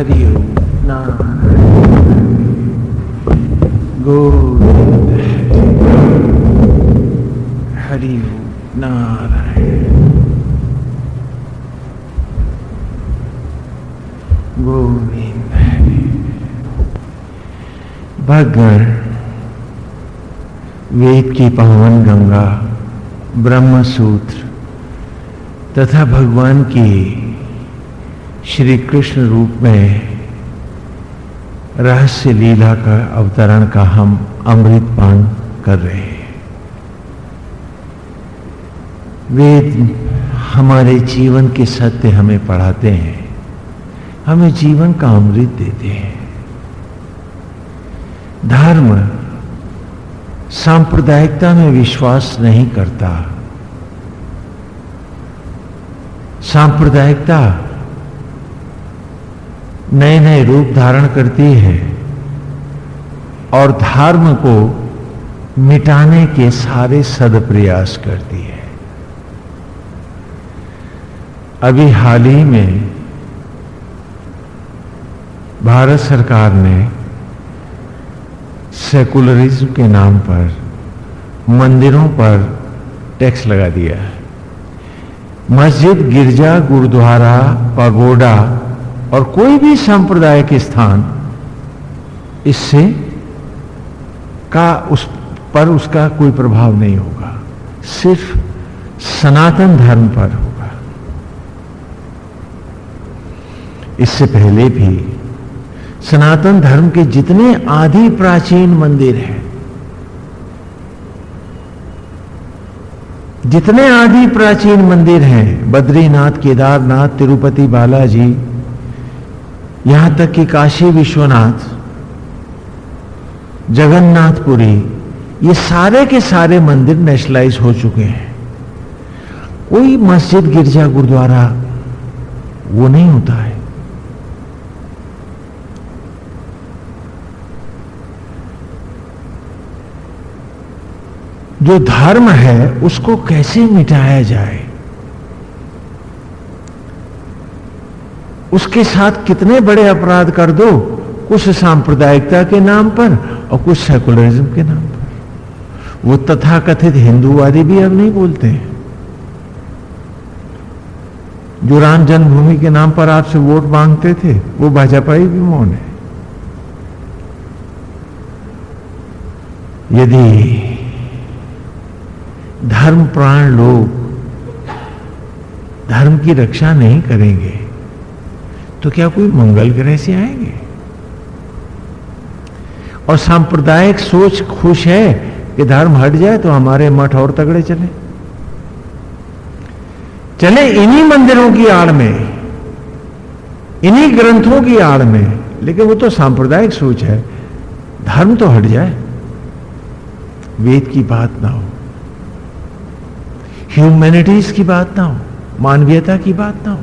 हरि ओम नारायण गोविंद हरि ओम नारायण गोविंद भगवान वेद की पावन गंगा ब्रह्म सूत्र तथा भगवान की श्री कृष्ण रूप में रहस्य लीला का अवतरण का हम अमृत पान कर रहे हैं। वेद हमारे जीवन के सत्य हमें पढ़ाते हैं। हमें जीवन का अमृत देते हैं। धर्म सांप्रदायिकता में विश्वास नहीं करता। सांप्रदायिकता नए नए रूप धारण करती है और धर्म को मिटाने के सारे सद प्रयास करती है। अभी हाल ही में भारत सरकार ने सेकुलरिज्म के नाम पर मंदिरों पर टैक्स लगा दिया है। मस्जिद गिरजा गुरुद्वारा पगोडा और कोई भी सांप्रदायिक स्थान इससे का उस पर उसका कोई प्रभाव नहीं होगा। सिर्फ़ सनातन धर्म पर होगा। इससे पहले भी सनातन धर्म के जितने आदि प्राचीन मंदिर हैं, जितने आदि प्राचीन मंदिर हैं, बद्रीनाथ, केदारनाथ, तिरुपति बालाजी यहाँ तक कि काशी विश्वनाथ, जगन्नाथपुरी, ये सारे के सारे मंदिर नेशनलाइज हो चुके हैं। कोई मस्जिद, गिरजा, गुरुद्वारा, वो नहीं होता है। जो धर्म है, उसको कैसे मिटाया जाए? उसके साथ कितने बड़े अपराध कर दो? कुछ सांप्रदायिकता के नाम पर और कुछ सेकुलरिज्म के नाम पर। वो तथाकथित हिंदूवादी भी अब नहीं बोलते। हैं जो राम जन्मभूमि के नाम पर आपसे वोट मांगते थे, वो भाजपाई भी मौन है। यदि धर्म प्राण लोग धर्म की रक्षा नहीं करेंगे तो क्या कोई मंगल ग्रह से आएँगे? और सांप्रदायिक सोच खुश है कि धर्म हट जाए तो हमारे मठ और तगड़े चले। चले इन्हीं मंदिरों की आड़ में, इन्हीं ग्रंथों की आड़ में, लेकिन वो तो सांप्रदायिक सोच है। धर्म तो हट जाए। वेद की बात ना हो। ह्यूमैनिटीज की बात ना हो। मानवीयता की बात ना हो।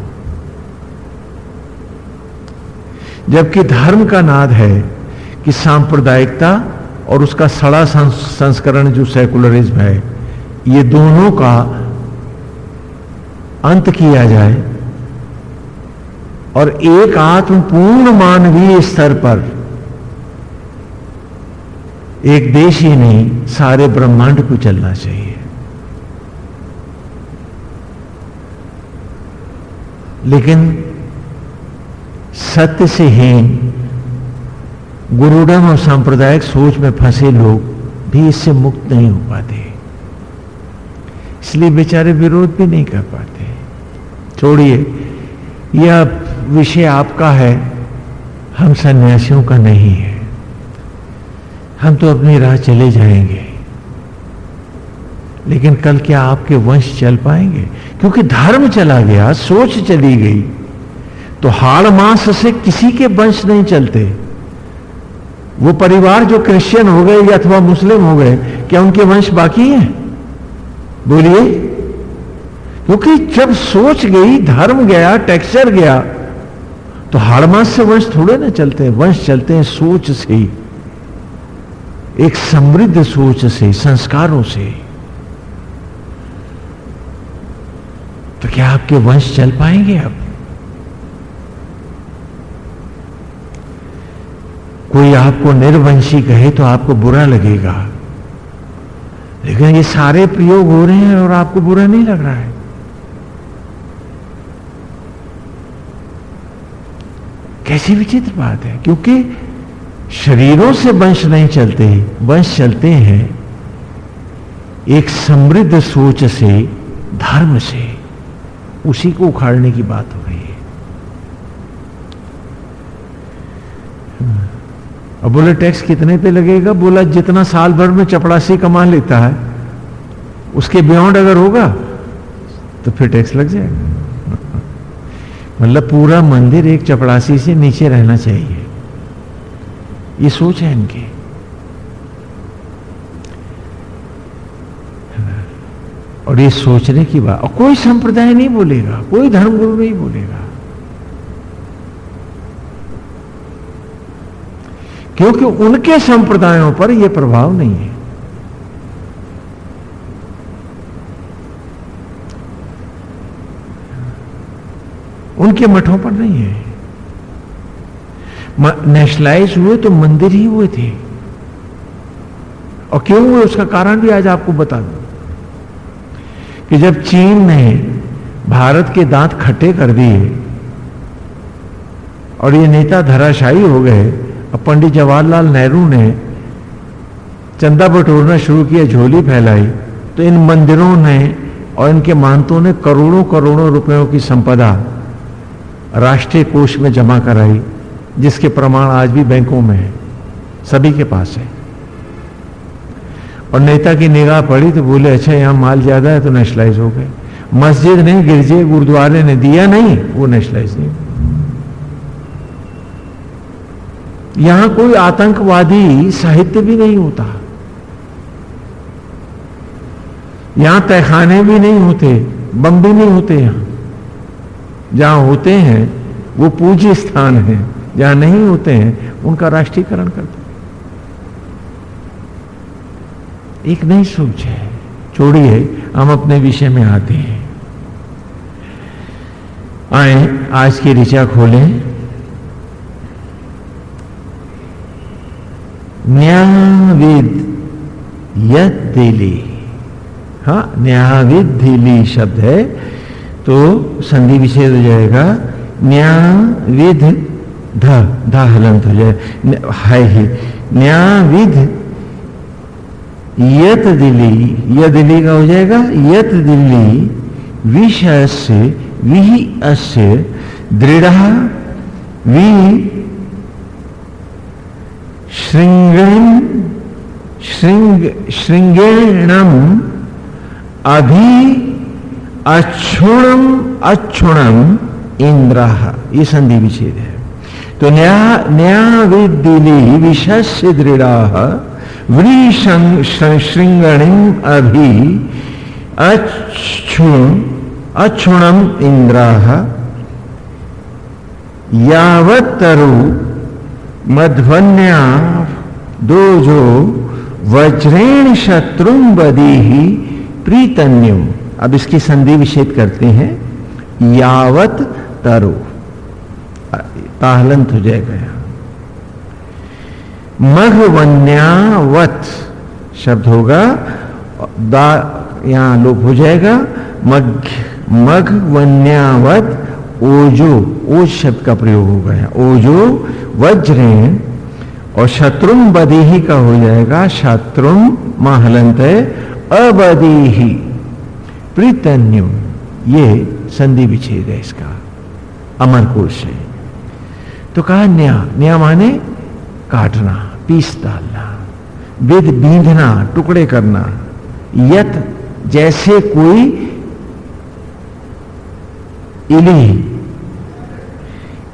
जबकि धर्म का नाद है कि सांप्रदायिकता और उसका सड़ा संस्करण जो सेकुलरिज्म है, ये दोनों का अंत किया जाए और एक आत्मपूर्ण मानवीय स्तर पर एक देश ही नहीं, सारे ब्रह्मांड को चलना चाहिए। लेकिन सत्य से हीन, गुरुडम और सांप्रदायिक सोच में फंसे लोग भी इससे मुक्त नहीं हो पाते। इसलिए बेचारे विरोध भी नहीं कर पाते। छोड़िए, यह विषय आपका है, हम सन्यासियों का नहीं है। हम तो अपनी राह चले जाएँगे। लेकिन कल क्या आपके वंश चल पाएँगे? क्योंकि धर्म चला गया, सोच चली गई। तो हाड़ मास से किसी के वंश नहीं चलते। वो परिवार जो क्रिश्चियन हो गए या अथवा मुस्लिम हो गए, क्या उनके वंश बाकी हैं? बोलिए। क्योंकि जब सोच गई, धर्म गया टेक्सचर गया तो हाड़मास से वंश थोड़े ना चलते हैं। वंश चलते हैं सोच से, एक समृद्ध सोच से, संस्कारों से। तो क्या आपके वंश चल पाएँगे अब? कोई आपको निर्वंशी कहे तो आपको बुरा लगेगा। लेकिन ये सारे प्रयोग हो रहे हैं और आपको बुरा नहीं लग रहा है। कैसी विचित्र बात है, क्योंकि शरीरों से वंश नहीं चलते वंश चलते हैं एक समृद्ध सोच से, धर्म से, उसी को उखाड़ने की बात हो रही है अब बोले टैक्स कितने पे लगेगा? बोला, जितना साल भर में चपड़ासी कमा लेता है। उसके बियॉन्ड अगर होगा तो फिर टैक्स लग जाएगा। मतलब पूरा मंदिर एक चपड़ासी से नीचे रहना चाहिए। ये सोच है इनकी। और ये सोचने की बात, और कोई संप्रदाय नहीं बोलेगा, कोई धर्मगुरु नहीं बोलेगा। क्योंकि उनके संप्रदायों पर यह प्रभाव नहीं है। उनके मठों पर नहीं है। नेशनलाइज हुए तो मंदिर ही हुए थे। और क्यों हुए उसका कारण भी आज आपको बता दू। कि जब चीन ने भारत के दांत खट्टे कर दिए और ये नेता धराशायी हो गए पंडित जवाहरलाल नेहरू ने चंदा बटोरना शुरू किया झोली फैलाई तो इन मंदिरों ने और इनके मानतों ने करोड़ों करोड़ों रुपयों की संपदा राष्ट्रीय कोष में जमा कराई, जिसके प्रमाण आज भी बैंकों में है, सभी के पास है। और नेता की निगाह पड़ी तो बोले अच्छा यहाँ माल ज़्यादा है तो नेशनलाइज हो गए। मस्जिद नहीं, गिरजे गुरुद्वारे ने दिया नहीं, वो नेशनलाइज नहीं यहाँ कोई आतंकवादी साहित्य भी नहीं होता। यहाँ तहखाने भी नहीं होते, बम भी नहीं होते यहाँ। जहाँ होते हैं, वो पूज्य स्थान है, जहाँ नहीं होते हैं, उनका राष्ट्रीयकरण करते एक नई सोच है। छोड़िए, हम अपने विषय में आते हैं। आए, आज की ऋचा खोलें। न्याविद यद दिली। हाँ न्याविद दिली शब्द है तो संधि विषेद हो जाएगा न्याविध ध ध हलंत हो जाए है ही। न्याविध यत दिली, यद दिली का हो जाएगा यत दिली विषय से विहि अस्य, दृढ़ वि श्रृंगण श्रृंग श्रृंगेणम अभि अक्षुणम अक्षुणम इंद्र। ये संधि विच्छेद है। तो न्या न्या विदिली विशस्य दृढ़ श्रृंगणिम अभि अच्छुण अक्षुणम इंद्र। यावतरु मध्वन्या जो वज्रेण शत्रुम बदी ही प्रीतन्युम अब इसकी संधि विषेद करते हैं। यावत तरु। ताहलंत हो जाएगा मघवन्यावत शब्द होगा। दा यहाँ लोप हो जाएगा। मघ, मघवन्यावत ओजो। ओज शब्द का प्रयोग हो गया ओजो, वज्रेण और शत्रुम बदीही का हो जाएगा। शत्रुम महलंत अबदीही प्रीतन्युम ये संधि विच्छेद है इसका। अमर कोश है। तो कहा, न्या न्या माने काटना, पीस डालना विद बींधना, टुकड़े करना। यत जैसे कोई इली।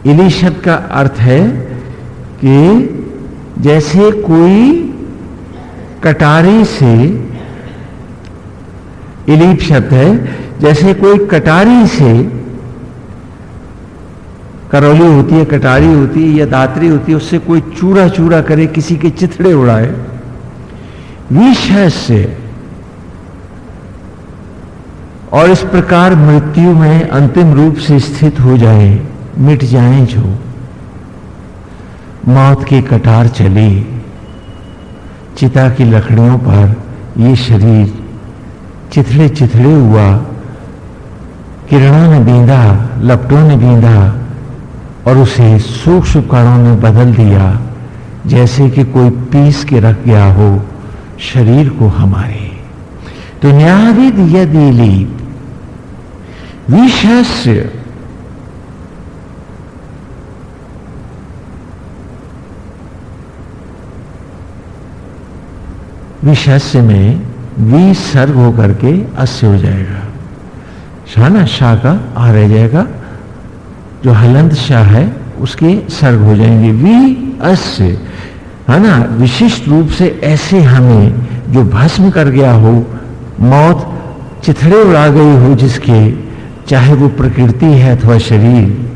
इली शब्द का अर्थ है कि जैसे कोई कटारी से, इलीप शब्द है, जैसे कोई कटारी से करौली होती है, कटारी होती है, या दात्री होती है, उससे कोई चूरा चूरा करे, किसी के चिथड़े उड़ाए विष से, और इस प्रकार मृत्यु में अंतिम रूप से स्थित हो जाए, मिट जाए जो। मौत की कटार चली। चिता की लकड़ियों पर ये शरीर चिथड़े चिथड़े हुआ। किरणों ने बींदा, लपटों ने बींदा और उसे सूक्ष्म कणों में बदल दिया, जैसे कि कोई पीस के रख गया हो शरीर को हमारे। तो न्याविद यदि लीप विशस्य विशस्य में वी सर्ग होकर के अस्य हो जाएगा। शाह ना शाह का आ रह जाएगा। जो हलंत शाह है, उसके सर्ग हो जाएँगे। वी अस्य है ना विशिष्ट रूप से ऐसे हमें जो भस्म कर गया हो, मौत चिथड़े उड़ा गई हो जिसके, चाहे वो प्रकृति है अथवा शरीर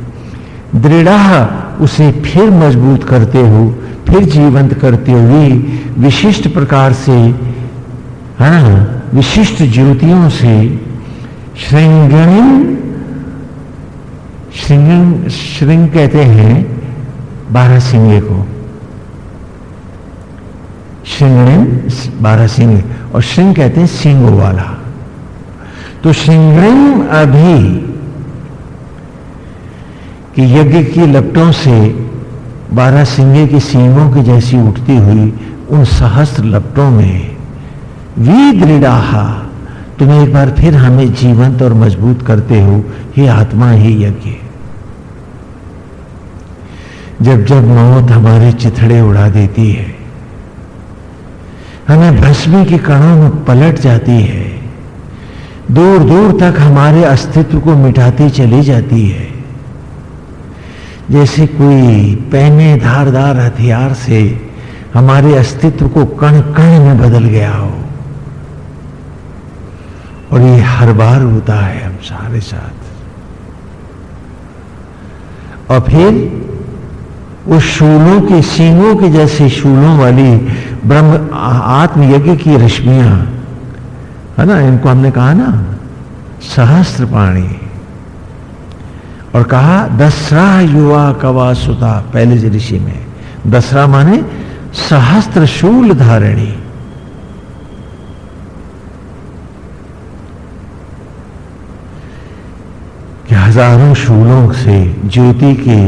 दृढ़ उसे फिर मज़बूत करते हो फिर जीवंत करते हुए विशिष्ट प्रकार से, है, विशिष्ट ज्योतियों से श्रृंगणिम श्रृंग श्रृंग कहते हैं बारह सिंगे को। श्रृंगणिम बारह सिंह और श्रृंग कहते हैं सिंगों वाला। तो श्रृंगणिम अभी कि यज्ञ की लपटों से बारह सिंगे की सींगों की जैसी उठती हुई उन सहस्त्र लपटों में वी दृढ़ाहा तुम एक बार फिर हमें जीवंत और मज़बूत करते हो हे आत्मा ही यज्ञ जब जब मौत हमारे चिथड़े उड़ा देती है, हमें भस्मी के कणों में पलट जाती है, दूर दूर तक हमारे अस्तित्व को मिटाती चली जाती है। जैसे कोई पहने धारदार हथियार से हमारे अस्तित्व को कण कण में बदल गया हो। और ये हर बार होता है हम सारे साथ। और फिर उस शूलों के, सींगों के जैसे शूलों वाली ब्रह्म आत्मयज्ञ की रश्मियाँ, है ना, इनको हमने कहा ना, सहस्त्र पाणी और कहा, दसरा युवा कवा सुता पहले ऋषि में। दसरा माने सहस्त्र शूल धारणी। हज़ारों शूलों से, ज्योति के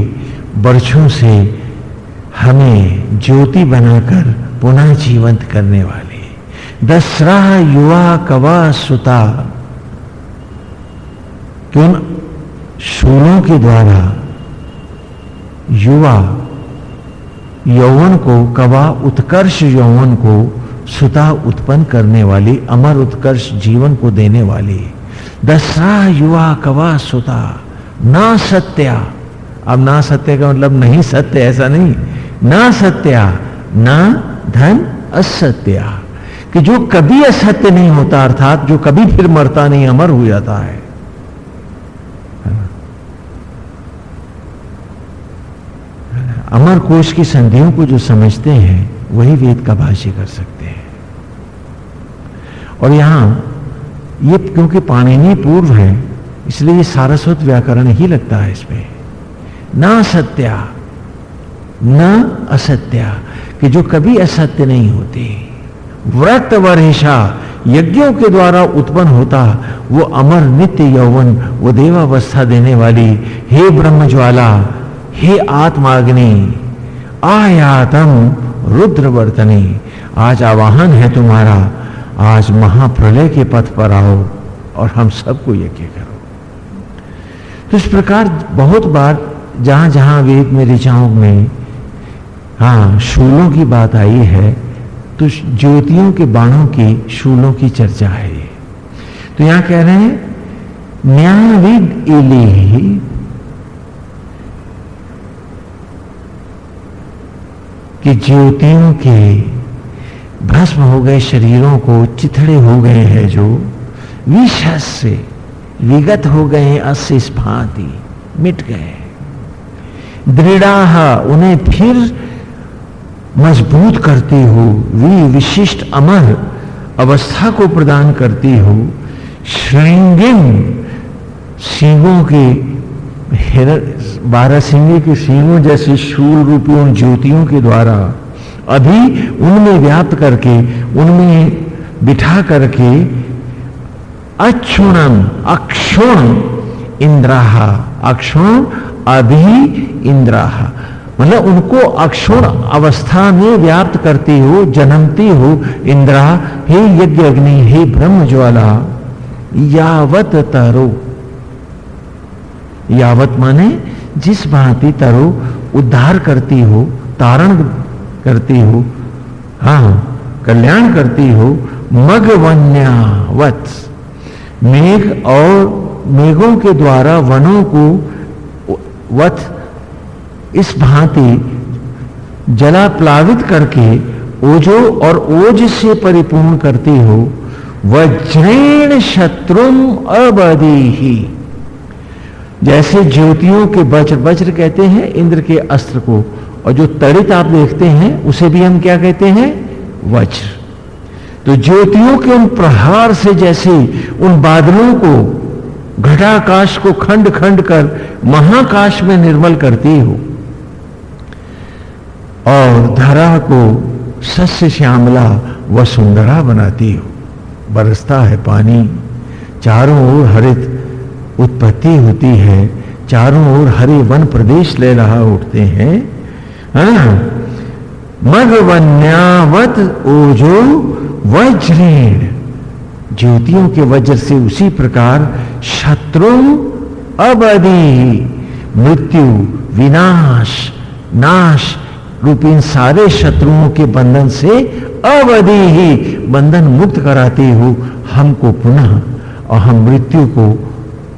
बर्छों से हमें ज्योति बनाकर पुनः जीवंत करने वाले। दसरा युवा कवा सुता क्यों शूलों के द्वारा युवा यौवन को, कवा उत्कर्ष यौवन को सुता उत्पन्न करने वाली, अमर उत्कर्ष जीवन को देने वाली। दसरा युवा, कवा सुता, ना सत्या। अब ना सत्य का मतलब नहीं सत्य, ऐसा नहीं। ना सत्या, ना धन असत्या। कि जो कभी असत्य नहीं होता, अर्थात जो कभी फिर मरता नहीं, अमर हो जाता है। अमर कोश की संधियों को जो समझते हैं, वही वेद का भाष्य कर सकते हैं। और यहाँ, ये क्योंकि पाणिनी पूर्व है, इसलिए ये सारस्वत व्याकरण ही लगता है इसमें। न सत्या न असत्या, कि जो कभी असत्य नहीं होती। व्रत वर्षा यज्ञों के द्वारा उत्पन्न होता, वो अमर नित्य यौवन, वो देवावस्था देने वाली, हे ब्रह्म ज्वाला हे आत्माग्नि, आयातम रुद्र वर्तनी आज आवाहन है तुम्हारा, आज महाप्रलय के पथ पर आओ और हम सबको यज्ञ करो। तो इस प्रकार बहुत बार जहाँ जहाँ वेद में ऋचाओं में हाँ शूलों की बात आई है तो ज्योतियों के बाणों की, शूलों की चर्चा है तो यहाँ कह रहे हैं, न्यायविद इले कि ज्योतियों के भस्म हो गए शरीरों को, चिथड़े हो गए हैं जो विषस से विगत हो गए अस्य स्फाति मिट गए दृढ़ा उन्हें फिर मज़बूत करती हो वी विशिष्ट अमर अवस्था को प्रदान करती हो। श्रृंगिम सींगों के बारह सिंह के सिंहों जैसे शूल रूपी उन ज्योतियों के द्वारा अभी उनमें व्याप्त करके, उनमें बिठा करके अक्षुणम अक्षुण इंद्राहा, अक्षुण अभी इंद्राहा। मतलब उनको अक्षुण अवस्था में व्याप्त करती हो, जन्मती हो, इंद्रा, हे यज्ञ अग्नि, हे ब्रह्म ज्वाला यावत तरो। यावत माने, जिस भांति तरो उद्धार करती हो, तारण करती हो हाँ कल्याण करती हो, मगवन्यावत। मेघ और मेघों के द्वारा वनों को वत, इस भांति जला प्लावित करके ओजो और ओज से परिपूर्ण करती हो वह जैन शत्रुम अबदी ही जैसे ज्योतियों के वज्र वज्र कहते हैं, इंद्र के अस्त्र को, और जो तड़ित आप देखते हैं, उसे भी हम क्या कहते हैं? वज्र। तो ज्योतियों के उन प्रहार से जैसे उन बादलों को, घटाकाश को खंड खंड कर महाकाश में निर्मल करती हो। और धरा को सस्य श्यामला व सुंदरा बनाती हो। बरसता है पानी, चारों ओर हरित उत्पत्ति होती है, चारों ओर हरे वन प्रदेश ले रहा उठते हैं। हाँ? मगवन्यावत ओजो वज्रेण। ज्योतियों के वज्र से उसी प्रकार शत्रु अबधि। मृत्यु, विनाश, नाश रूप इन सारे शत्रुओं के बंधन से अवधि ही बंधन मुक्त कराती हो हमको पुनः, और हम मृत्यु को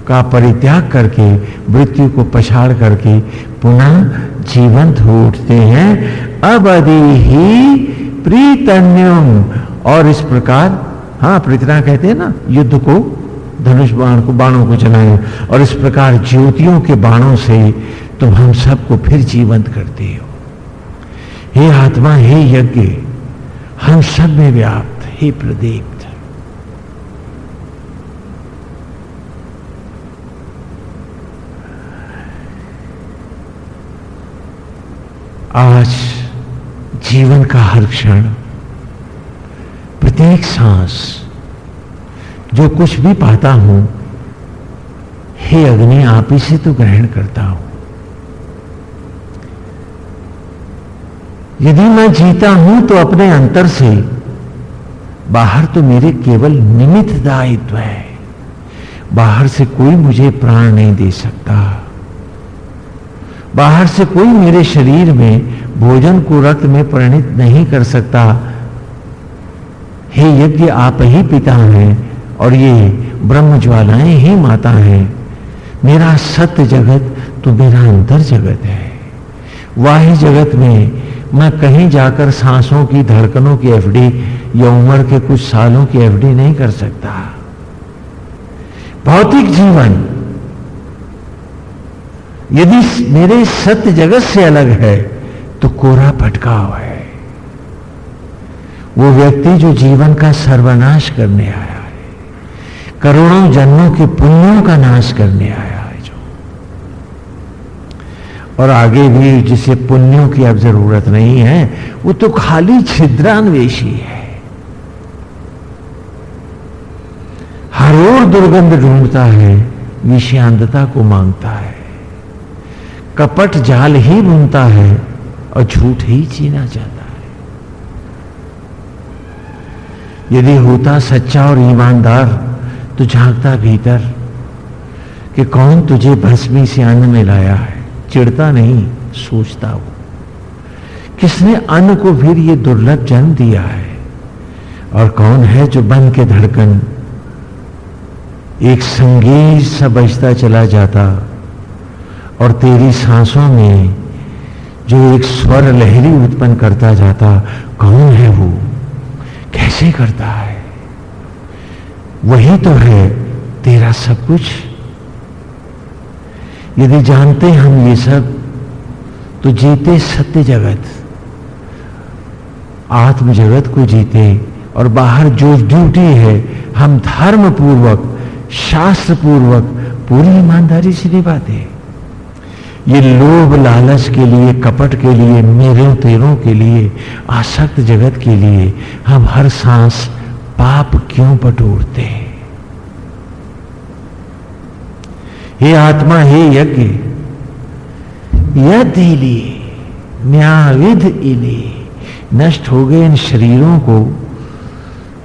का परित्याग करके, मृत्यु को पछाड़ करके पुनः जीवंत हो उठते हैं। अब अवधि ही प्रीतन्यम। और इस प्रकार हाँ प्रीतना कहते हैं ना, युद्ध को, धनुष बाण को, बाणों को चलाए और इस प्रकार ज्योतियों के बाणों से तुम हम सबको फिर जीवंत करते हो। हे आत्मा, हे यज्ञ, हम सब में व्याप्त, हे प्रदीप्त आज जीवन का हर क्षण, प्रत्येक सांस, जो कुछ भी पाता हूँ, हे अग्नि, आप ही से तो ग्रहण करता हूँ। यदि मैं जीता हूँ तो अपने अंतर से बाहर तो मेरे केवल निमित्त दायित्व है। बाहर से कोई मुझे प्राण नहीं दे सकता। बाहर से कोई मेरे शरीर में भोजन को रक्त में परिणित नहीं कर सकता। हे यज्ञ, आप ही पिता हैं और ये ब्रह्म ज्वालाएँ ही माता हैं। मेरा सत्य जगत तो मेरा अंतर जगत है। वाही जगत में मैं कहीं जाकर सांसों की, धड़कनों की एफडी या उम्र के कुछ सालों की एफडी नहीं कर सकता। भौतिक जीवन यदि मेरे सत्य जगत से अलग है तो कोरा भटकाव है। वो व्यक्ति जो जीवन का सर्वनाश करने आया है, करोड़ों जन्मों के पुण्यों का नाश करने आया है जो। और आगे भी जिसे पुण्यों की अब ज़रूरत नहीं है, वो तो खाली छिद्रान्वेषी है। हर ओर दुर्गंध ढूंढता है विषयांतता को माँगता है। कपट जाल ही बुनता है और झूठ ही जीना जाता है। यदि होता सच्चा और ईमानदार तो झांकता भीतर कि कौन तुझे भस्मी से अन्न में लाया है? चिड़ता नहीं, सोचता वो किसने अन्न को फिर ये दुर्लभ जन्म दिया है? और कौन है जो बन के धड़कन? एक संगीत सा बजता चला जाता और तेरी सांसों में जो एक स्वर लहरी उत्पन्न करता जाता, कौन है वो? कैसे करता है? वही तो है तेरा सब कुछ। यदि जानते हम ये सब तो जीते सत्य जगत। आत्म जगत को जीते और बाहर जो ड्यूटी है, हम धर्म पूर्वक शास्त्र पूर्वक पूरी ईमानदारी से निभाते ये लोभ लालच के लिए, कपट के लिए, मेरों तेरों के लिए, आसक्त जगत के लिए हम हर सांस पाप क्यों बटोरते हैं? हे आत्मा हे यज्ञ यद न्याविध इले, नष्ट हो गए इन शरीरों को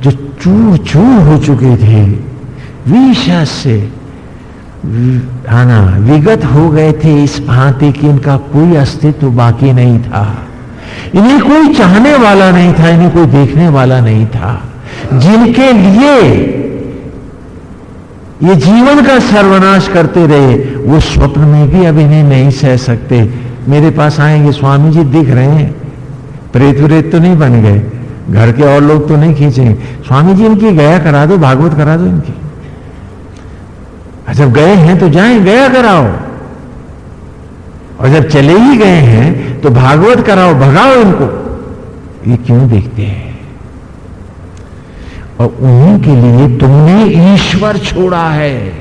जो चूर चूर हो चुके थे विशा से आना विगत हो गए थे इस भांति कि इनका कोई अस्तित्व बाकी नहीं था। इन्हें कोई चाहने वाला नहीं था, इन्हें कोई देखने वाला नहीं था। जिनके लिए ये जीवन का सर्वनाश करते रहे, वो स्वप्न में भी अब इन्हें नहीं सह सकते। मेरे पास आएँगे स्वामी जी दिख रहे हैं। प्रेत व्रेत तो नहीं बन गए। घर के और लोग तो नहीं खींचेंगे स्वामी जी इनकी गया करा दो, भागवत करा दो इनकी। जब गए हैं तो जाएँ, गया कराओ। और जब चले ही गए हैं तो भागवत कराओ, भगाओ इनको। ये क्यों देखते हैं? और उन्हीं के लिए तुमने ईश्वर छोड़ा है।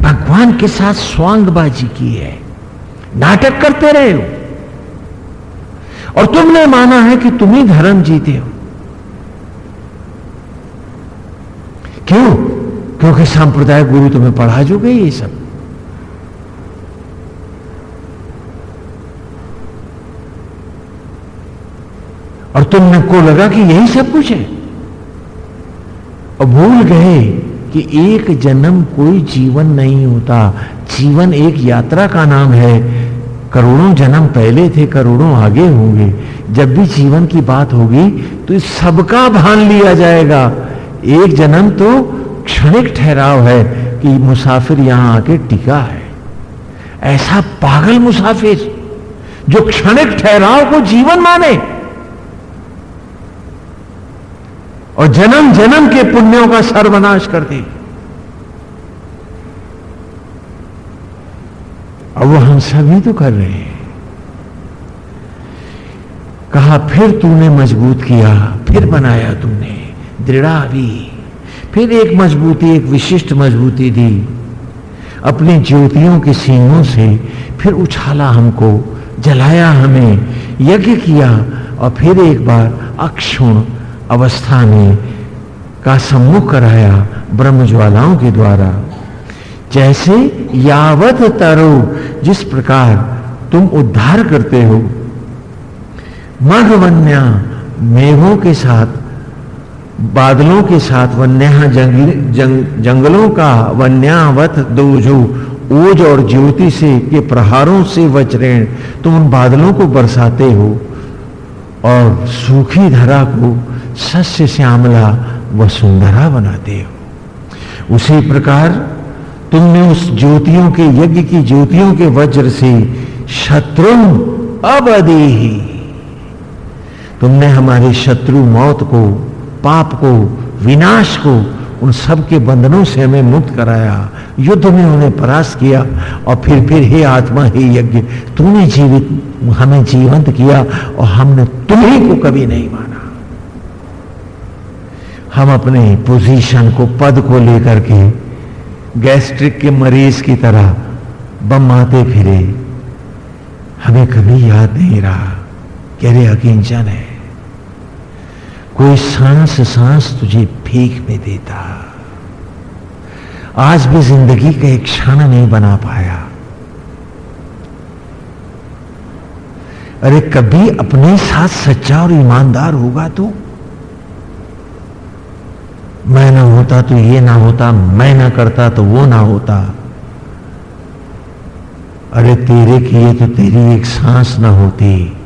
भगवान के साथ स्वांगबाजी की है। नाटक करते रहे हो। और तुमने माना है कि तुम ही धर्म जीते हो। क्यों? क्योंकि सांप्रदायिक गुरु तुम्हें पढ़ा गई ये सब। और तुमने को लगा कि यही सब कुछ है। और भूल गए कि एक जन्म कोई जीवन नहीं होता। जीवन एक यात्रा का नाम है। करोड़ों जन्म पहले थे, करोड़ों आगे होंगे। जब भी जीवन की बात होगी तो इस सबका भान लिया जाएगा। एक जन्म तो क्षणिक ठहराव है कि मुसाफिर यहाँ आके टिका है। ऐसा पागल मुसाफिर जो क्षणिक ठहराव को जीवन माने और जन्म जन्म के पुण्यों का सर्वनाश कर दी। और वो हम सभी तो कर रहे हैं। कहा, फिर तूने मज़बूत किया, फिर बनाया तूने दृढ़ा भी फिर एक मजबूती, एक विशिष्ट मजबूती दी। अपनी ज्योतियों के सीनों से फिर उछाला हमको, जलाया हमें, यज्ञ किया और फिर एक बार अक्षुण अवस्था में का सम्मुख कराया ब्रह्म ज्वालाओं के द्वारा। जैसे यावत तरो, जिस प्रकार तुम उद्धार करते हो। मघवन्या मेघों के साथ बादलों के साथ वन्या जंगल जंग, जंगलों का वन्यावत दोजो ओज और ज्योति से के प्रहारों से वज्रेण तुम उन बादलों को बरसाते हो और सूखी धरा को सस्य श्यामला व सुंदरा बनाते हो। उसी प्रकार तुमने उस ज्योतियों के यज्ञ की ज्योतियों के वज्र से शत्रु अब अबदेही तुमने हमारे शत्रु मौत को पाप को, विनाश को, उन सब के बंधनों से हमें मुक्त कराया। युद्ध में उन्हें परास्त किया और फिर फिर हे आत्मा, हे यज्ञ, तूने जीवित, हमें जीवंत किया और हमने तुम्हें को कभी नहीं माना। हम अपने पोजीशन को, पद को लेकर के गैस्ट्रिक के मरीज़ की तरह बम आते फिरे। हमें कभी याद नहीं रहा कह रहे अकिंचन है। कोई सांस सांस तुझे भीख में देता। आज भी ज़िंदगी का एक क्षण नहीं बना पाया। अरे, कभी अपने साथ सच्चा और ईमानदार होगा तो? मैं ना होता तो ये ना होता, मैं ना करता तो वो ना होता। अरे, तेरे किए तो तेरी एक सांस ना होती।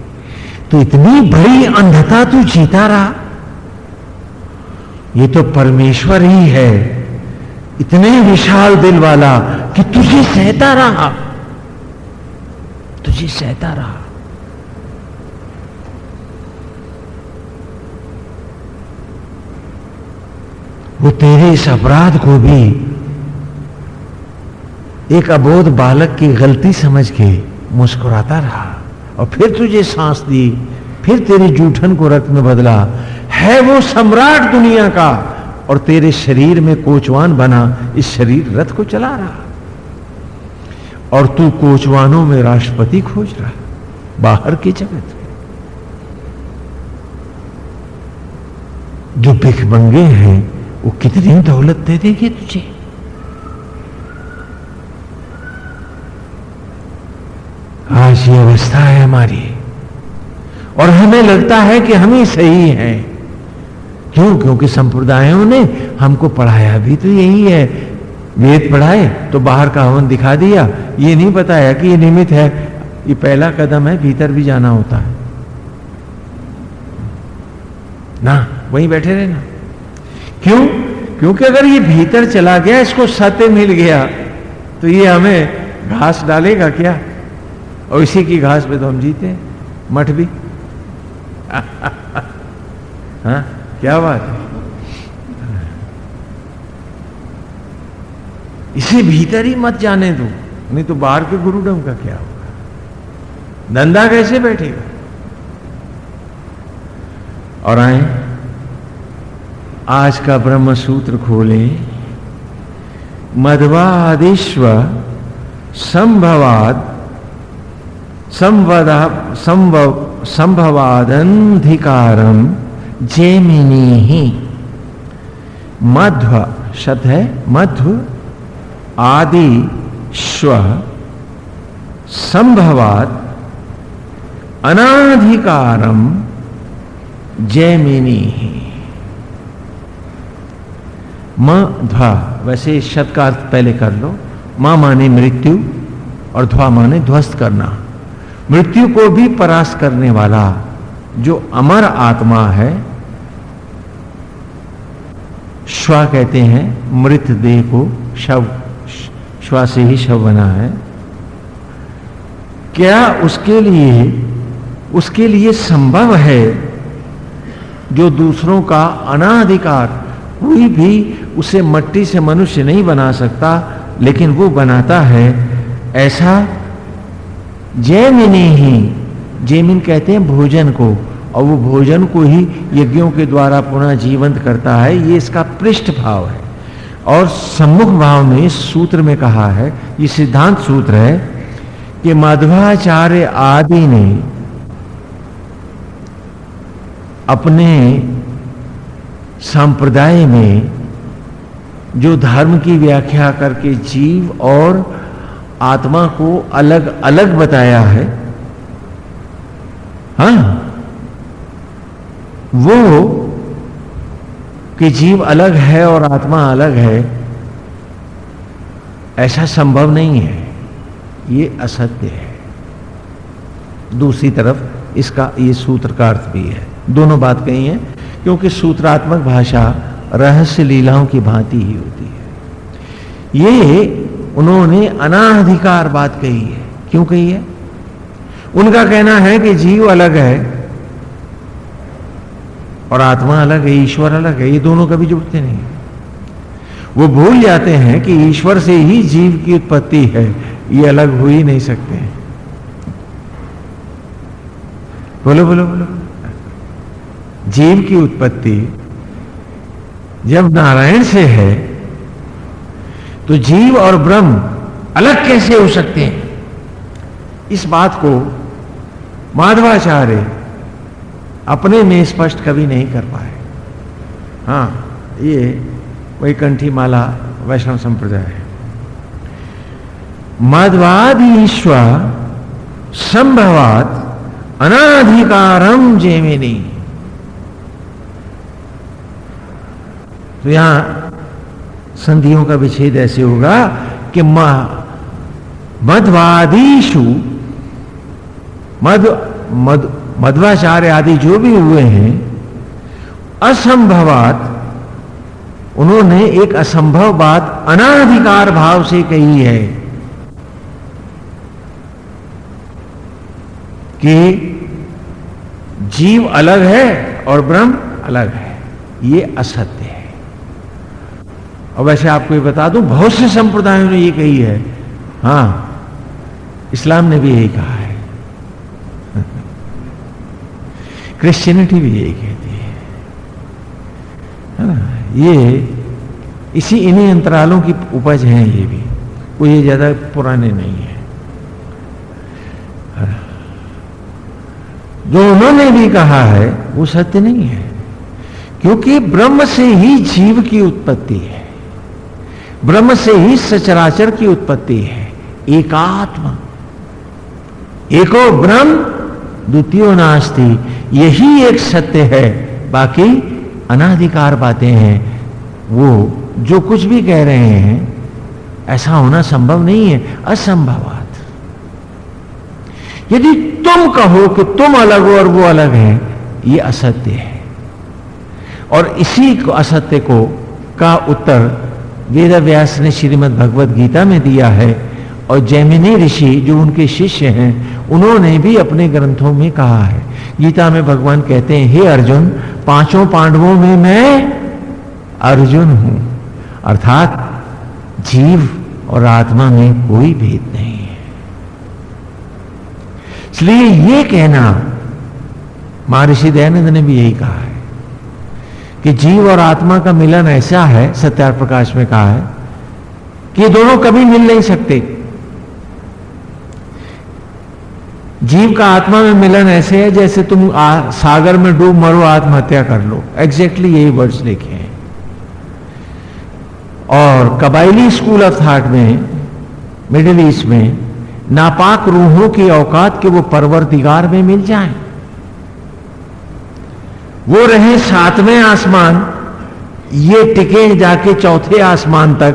तो इतनी बड़ी अंधता तू जीता रहा। ये तो परमेश्वर ही है। इतने विशाल दिल वाला कि तुझे सहता रहा। तुझे सहता रहा। वो तेरे इस अपराध को भी एक अबोध बालक की गलती समझ के मुस्कुराता रहा और फिर तुझे सांस दी। फिर तेरे जूठन को रक्त में बदला। है वो सम्राट दुनिया का, और तेरे शरीर में कोचवान बना, इस शरीर रथ को चला रहा। और तू कोचवानों में राष्ट्रपति खोज रहा, बाहर की जगत में। जो भिखमंगे हैं, वो कितनी दौलत दे देगी तुझे। आज ये अवस्था है हमारी। और हमें लगता है कि हम ही सही हैं। क्यों? क्योंकि संप्रदायों ने हमको पढ़ाया भी तो यही है। वेद पढ़ाए तो बाहर का हवन दिखा दिया। ये नहीं बताया कि ये निमित है। ये पहला कदम है, भीतर भी जाना होता है। ना, वहीं बैठे रहे ना क्यों? क्योंकि अगर ये भीतर चला गया, इसको सत्य मिल गया तो ये हमें घास डालेगा क्या? और इसी की घास पे तो हम जीते मठ भी। हाँ? क्या बात है? इसे भीतर ही मत जाने दो। नहीं तो बाहर के गुरुडम का क्या होगा? धंधा कैसे बैठेगा? और आए, आज का ब्रह्म सूत्र खोले। मध्वादिश्व संभवाद, संवदा, संभव संभवादंधिकारम जेमिनी ही मध्व शब्द है, मध्व, आदि स्व संभवात अनाधिकारम जयमिनी म ध्वा वैसे शब्द का अर्थ पहले कर लो। माँ माने मृत्यु और ध्वा माने ध्वस्त करना। मृत्यु को भी परास्त करने वाला जो अमर आत्मा है, श्वा कहते हैं, मृत देह को शव, श्वा से ही शव बना है। क्या उसके लिए उसके लिए संभव है जो दूसरों का अनाधिकार, कोई भी उसे मट्टी से मनुष्य नहीं बना सकता, लेकिन वो बनाता है? ऐसा जैमिनी ही। जैमिन कहते हैं भोजन को, और वो भोजन को ही यज्ञों के द्वारा पुनः जीवंत करता है। ये इसका पृष्ठ भाव है। और सम्मुख भाव में सूत्र में कहा है, ये सिद्धांत सूत्र है, कि माधवाचार्य आदि ने अपने संप्रदाय में जो धर्म की व्याख्या करके जीव और आत्मा को अलग अलग बताया है। हाँ। वो कि जीव अलग है और आत्मा अलग है, ऐसा संभव नहीं है। ये असत्य है। दूसरी तरफ़ इसका, ये सूत्र का अर्थ भी है। दोनों बात कही है, क्योंकि सूत्रात्मक भाषा रहस्य लीलाओं की भांति ही होती है। ये उन्होंने अनाधिकार बात कही है। क्यों कही है? उनका कहना है कि जीव अलग है और आत्मा अलग है, ईश्वर अलग है, ये दोनों कभी जुड़ते नहीं वो भूल जाते हैं कि ईश्वर से ही जीव की उत्पत्ति है, ये अलग हो ही नहीं सकते। हैं बोलो बोलो बोलो। जीव की उत्पत्ति जब नारायण से है तो जीव और ब्रह्म अलग कैसे हो सकते हैं? इस बात को माधवाचार्य अपने में स्पष्ट कभी नहीं कर पाए। हाँ ये वही कंठी माला वैष्णव संप्रदाय है। मध्वादि ईश्वर संभवात अनाधिकारम जेमिनी। तो यहाँ संधियों का विच्छेद ऐसे होगा कि मध्वादीशु मध्व मध्व, मध्वाचार्य आदि जो भी हुए हैं, असंभवात, उन्होंने एक असंभव बात अनाधिकार भाव से कही है कि जीव अलग है और ब्रह्म अलग है। ये असत्य। और वैसे आपको ये बता दूँ, बहुत से संप्रदायों ने ये कही है। हाँ इस्लाम ने भी यही कहा है। क्रिश्चियनिटी भी यही कहती है। है ना? ये, इसी इन्हीं अंतरालों की उपज है ये भी। कोई ये ज़्यादा पुराने नहीं है। जो उन्होंने भी कहा है, वो सत्य नहीं है। क्योंकि ब्रह्म से ही जीव की उत्पत्ति है। ब्रह्म से ही सचराचर की उत्पत्ति है। एकात्म एको ब्रह्म, द्वितीय नास्ति। यही एक सत्य है। बाकी अनाधिकार बातें हैं। वो जो कुछ भी कह रहे हैं, ऐसा होना संभव नहीं है। असंभवात। यदि तुम कहो कि तुम अलग हो और वो अलग है, ये असत्य है। और इसी को असत्य को का उत्तर वेद व्यास ने श्रीमद भगवत गीता में दिया है और जैमिनी ऋषि जो उनके शिष्य हैं, उन्होंने भी अपने ग्रंथों में कहा है। गीता में भगवान कहते हैं, हे अर्जुन, पाँचों पांडवों में मैं अर्जुन हूँ। अर्थात जीव और आत्मा में कोई भेद नहीं है। इसलिए ये कहना, महर्षि दयानंद ने भी यही कहा है। कि जीव और आत्मा का मिलन ऐसा है सत्यार प्रकाश में कहा है कि ये दोनों कभी मिल नहीं सकते। जीव का आत्मा में मिलन ऐसे है जैसे तुम आ, सागर में डूब मरो आत्महत्या कर लो। एग्जैक्टली यही वर्ड्स लिखे हैं। और कबाइली स्कूल ऑफ़ थॉट में मिडिल ईस्ट में नापाक रूहों की औकात के वो परवरदिगार में मिल जाए। वो रहे सातवें आसमान, ये टिके जाके चौथे आसमान तक,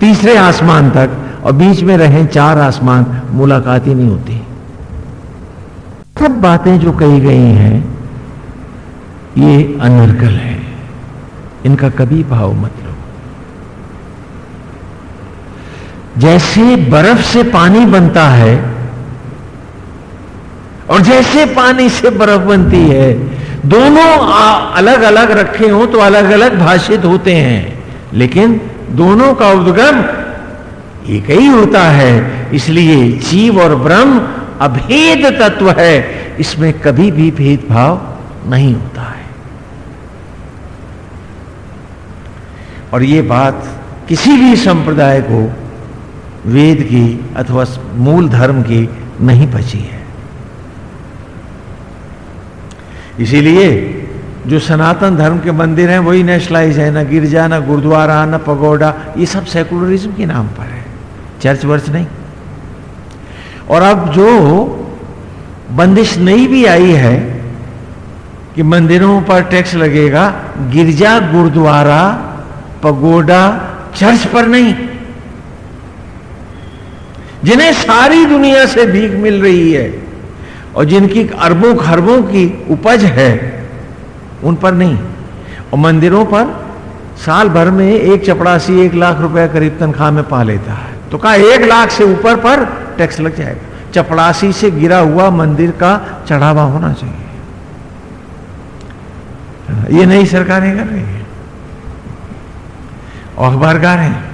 तीसरे आसमान तक, और बीच में रहे चार आसमान, मुलाकात ही नहीं होती। सब बातें जो कही गई हैं, ये अनर्गल है। इनका कभी भाव मत लो। जैसे बर्फ़ से पानी बनता है, और जैसे पानी से बर्फ़ बनती है दोनों अलग अलग रखे हो तो अलग अलग भाषित होते हैं। लेकिन दोनों का उद्गम एक ही होता है। इसलिए जीव और ब्रह्म अभेद तत्व है। इसमें कभी भी भेदभाव नहीं होता है। और ये बात किसी भी संप्रदाय को वेद की अथवा मूल धर्म की नहीं बची है। इसीलिए जो सनातन धर्म के मंदिर हैं, वही नेशनलाइज है, ना गिरजा, ना गुरुद्वारा, ना पगोडा, ये सब सेकुलरिज्म के नाम पर है। चर्च वर्च नहीं। और अब जो बंदिश नई भी आई है कि मंदिरों पर टैक्स लगेगा, गिरजा, गुरुद्वारा, पगोडा, चर्च पर नहीं। जिन्हें सारी दुनिया से भीख मिल रही है और जिनकी अरबों खरबों की उपज है, उन पर नहीं। और मंदिरों पर साल भर में एक चपड़ासी एक लाख रुपए करीब तनख्वाह में पा लेता है। तो कहा एक लाख से ऊपर पर टैक्स लग जाएगा। चपड़ासी से गिरा हुआ मंदिर का चढ़ावा होना चाहिए। ये नई सरकारें कर रही है। अखबारकार हैं।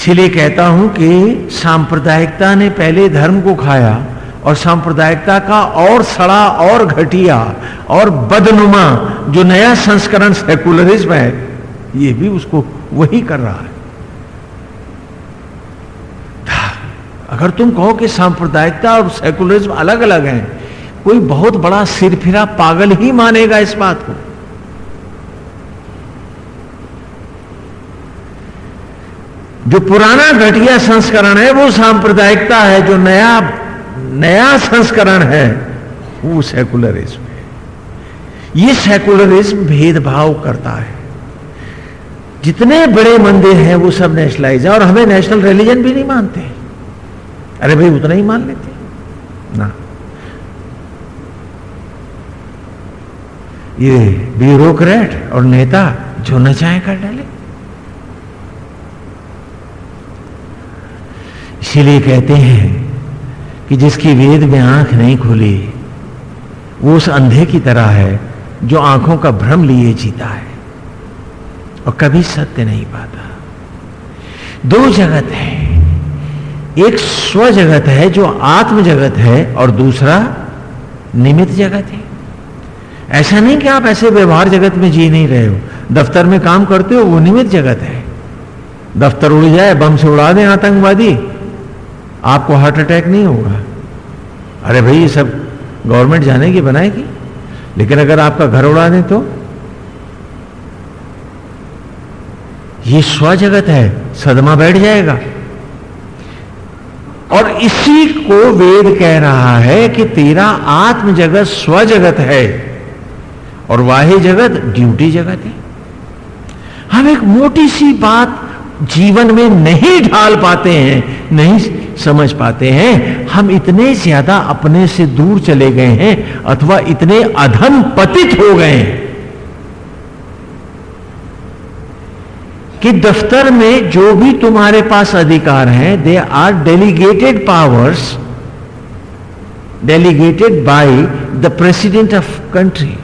इसलिए कहता हूँ कि सांप्रदायिकता ने पहले धर्म को खाया और सांप्रदायिकता का और सड़ा और घटिया और बदनुमा जो नया संस्करण सेकुलरिज्म है, ये भी उसको वही कर रहा है। अगर तुम कहो कि सांप्रदायिकता और सेकुलरिज्म अलग अलग हैं, कोई बहुत बड़ा सिरफिरा पागल ही मानेगा इस बात को। जो पुराना घटिया संस्करण है, वो सांप्रदायिकता है, जो नया नया संस्करण है, वो सेकुलरिज्म है। ये सेकुलरिज्म भेदभाव करता है। जितने बड़े मंदिर हैं, वो सब नेशनलाइज है, और हमें नेशनल रिलीजन भी नहीं मानते। अरे भाई, उतना ही मान लेते ना। ये ब्यूरोक्रेट और नेता जो न चाहे कर डाले। इसीलिए कहते हैं कि जिसकी वेद में आँख नहीं खुली, वो उस अंधे की तरह है जो आँखों का भ्रम लिए जीता है और कभी सत्य नहीं पाता। दो जगत है। एक स्व जगत है जो आत्म जगत है और दूसरा निमित जगत है। ऐसा नहीं कि आप ऐसे व्यवहार जगत में जी नहीं रहे हो। दफ्तर में काम करते हो, वो निमित जगत है। दफ्तर उड़ जाए, बम से उड़ा दें आतंकवादी। आपको हार्ट अटैक नहीं होगा। अरे भाई, ये सब गवर्नमेंट जानेगी बनाएगी लेकिन अगर आपका घर उड़ा दें तो? ये स्वजगत है, सदमा बैठ जाएगा। और इसी को वेद कह रहा है कि तेरा आत्म जगत स्वजगत है और वाह्य जगत ड्यूटी जगत है। हम एक मोटी सी बात जीवन में नहीं ढाल पाते हैं, नहीं समझ पाते हैं, हम इतने ज़्यादा अपने से दूर चले गए हैं अथवा इतने अधम पतित हो गए हैं कि दफ्तर में जो भी तुम्हारे पास अधिकार हैं they are delegated powers delegated by the president of country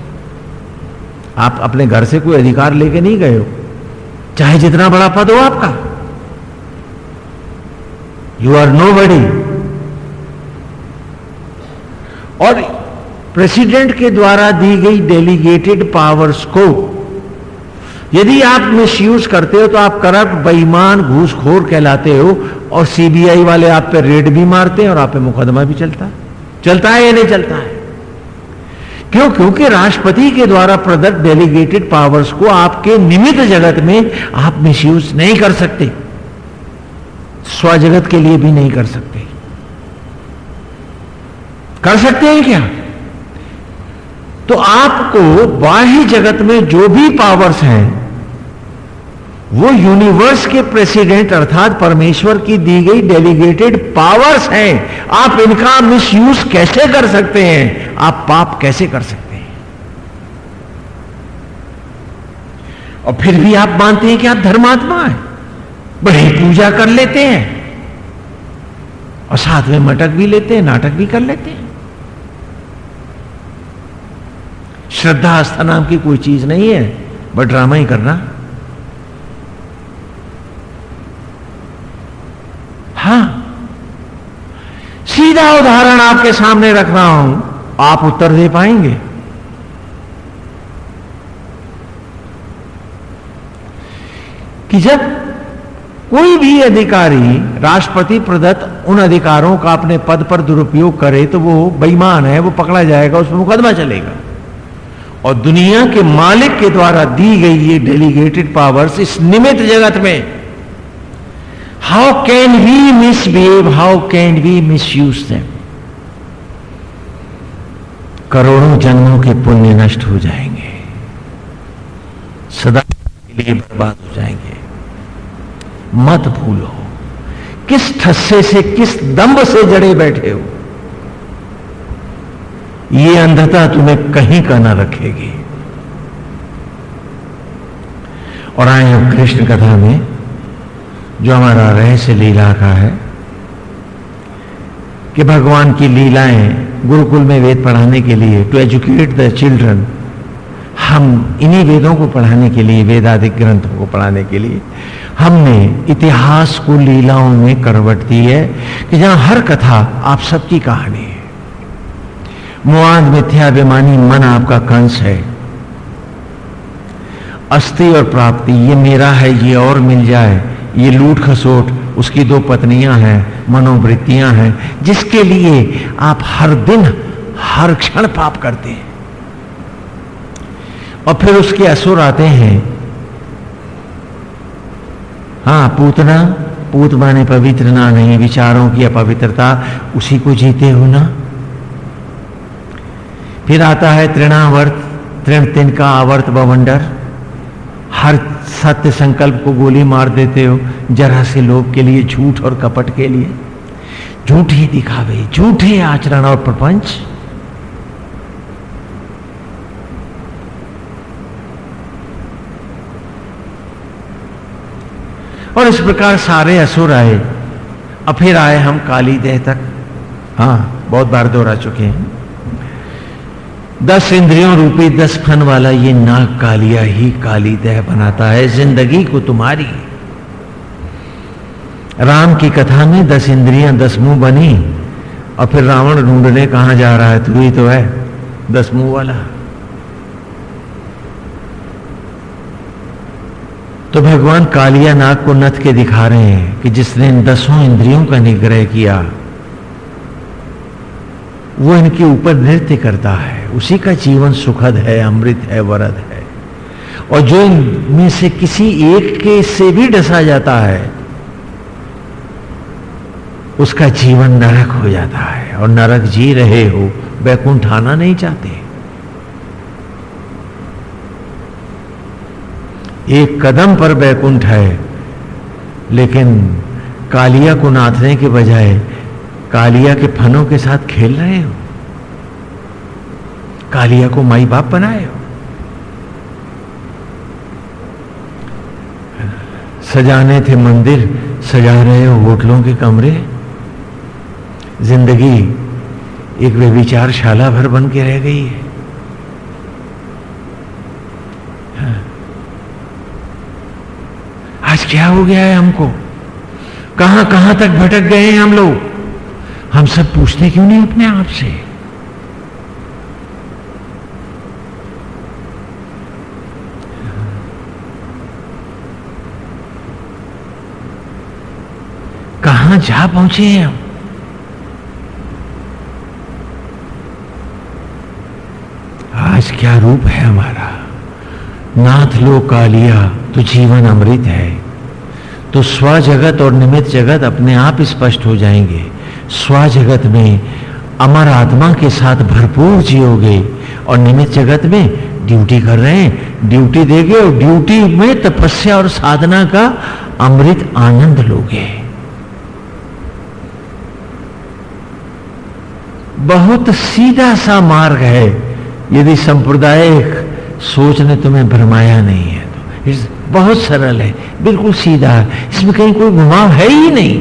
आप अपने घर से कोई अधिकार लेके नहीं गए हो? चाहे जितना बड़ा पद हो आपका। यू आर नो बडी और प्रेसिडेंट के द्वारा दी गई डेलीगेटेड पावर्स को यदि आप मिसयूज करते हो तो आप करप्ट बेईमान, घूसखोर कहलाते हो और सीबीआई वाले आप पे रेड भी मारते हैं और आप पे मुकदमा भी चलता है। चलता है या नहीं चलता है? क्यों? क्योंकि राष्ट्रपति के द्वारा प्रदत्त डेलीगेटेड पावर्स को आपके निमित्त जगत में आप मिसयूज नहीं कर सकते। स्वजगत के लिए भी नहीं कर सकते। कर सकते हैं क्या? तो आपको बाह्य जगत में जो भी पावर्स हैं, वो यूनिवर्स के प्रेसिडेंट अर्थात परमेश्वर की दी गई डेलीगेटेड पावर्स हैं। आप इनका मिसयूज कैसे कर सकते हैं? आप पाप कैसे कर सकते हैं? और फिर भी आप मानते हैं कि आप धर्मात्मा हैं। बड़ी पूजा कर लेते हैं। और साथ में मटक भी लेते हैं, नाटक भी कर लेते हैं। श्रद्धा आस्था नाम की कोई चीज़ नहीं है, बट ड्रामा ही करना। हाँ। सीधा उदाहरण आपके सामने रख रहा हूँ, आप उत्तर दे पाएँगे। कि जब कोई भी अधिकारी राष्ट्रपति प्रदत्त उन अधिकारों का अपने पद पर दुरुपयोग करे तो वो बेईमान है, वो पकड़ा जाएगा, उसमें मुकदमा चलेगा। और दुनिया के मालिक के द्वारा दी गई ये डेलीगेटेड पावर्स इस निमित्त जगत में how can we misbehave how can we misuse करोड़ों जन्मों के पुण्य नष्ट हो जाएँगे, सदा के लिए बर्बाद हो जाएँगे। मत भूलो। किस ठस्से से, किस दम्ब से जड़े बैठे हो? ये अंधता तुम्हें कहीं का ना रखेगी। और आए हम कृष्ण कथा में, जो हमारा रहस्य लीला का है, कि भगवान की लीलाएँ गुरुकुल में वेद पढ़ाने के लिए टू एजुकेट द चिल्ड्रन हम इन्हीं वेदों को पढ़ाने के लिए, वेदाधिक ग्रंथों को पढ़ाने के लिए हमने इतिहास को लीलाओं में करवट दी है कि जहाँ हर कथा आप सबकी कहानी है। मुआद मिथ्याभिमानी मन आपका कंस है। अस्थि और प्राप्ति, ये मेरा है, ये और मिल जाए। ये लूट खसोट, उसकी दो पत्नियाँ हैं, मनोवृत्तियाँ हैं, जिसके लिए आप हर दिन, हर क्षण पाप करते हैं। और फिर उसके असुर आते हैं हाँ पूतना, पूत माने पवित्र ना नहीं, विचारों की अपवित्रता, उसी को जीते हो ना? फिर आता है तृणावर्त तृण तिन का आवर्त बवंडर। हर सत्य संकल्प को गोली मार देते हो, जरा से लोभ के लिए, झूठ और कपट के लिए। झूठे दिखावे, झूठे आचरण और प्रपंच। और इस प्रकार सारे असुर आए। अब फिर आए हम काली देह तक। हाँ बहुत बार दोहरा चुके हैं। दस इंद्रियों रूपी दस फन वाला ये नाग कालिया ही काली देह बनाता है, ज़िंदगी को तुम्हारी। राम की कथा में दस इंद्रियाँ, दस मुँह बनी, और फिर रावण ढूँढने कहाँ जा रहा है, तू ही तो है, दस मुँह वाला। तो भगवान कालिया नाग को नथ के दिखा रहे हैं कि जिसने इन दसों इंद्रियों का निग्रह किया, वो इनके ऊपर नृत्य करता है। उसी का जीवन सुखद है, अमृत है, वरद है। और जो इनमें से किसी एक के से भी डसा जाता है, उसका जीवन नरक हो जाता है। और नरक जी रहे हो बैकुंठ आना नहीं चाहते। एक कदम पर बैकुंठ है, लेकिन कालिया को नाथने के बजाय कालिया के फनों के साथ खेल रहे हो? कालिया को माई बाप बनाए हो? सजाने थे मंदिर, सजा रहे हो होटलों के कमरे। ज़िंदगी एक वे व्यविचारशाला भर बन के रह गई है आज क्या हो गया है हमको? कहाँ कहाँ तक भटक गए हैं हम लोग? हम सब पूछते क्यों नहीं अपने आप से? कहाँ जा पहुँचे हैं हम? आज क्या रूप है हमारा? नाथ लो कालिया तो जीवन अमृत है। तो स्व जगत और निमित जगत अपने आप स्पष्ट हो जाएँगे। स्व जगत में अमर आत्मा के साथ भरपूर जियोगे और निमित जगत में ड्यूटी कर रहे हैं। ड्यूटी देगे और ड्यूटी में तपस्या और साधना का अमृत आनंद लोगे। बहुत सीधा सा मार्ग है। यदि सांप्रदायिक सोच ने तुम्हें भरमाया नहीं है तो बहुत सरल है, बिल्कुल सीधा है। इसमें कहीं कोई घुमाव है ही नहीं।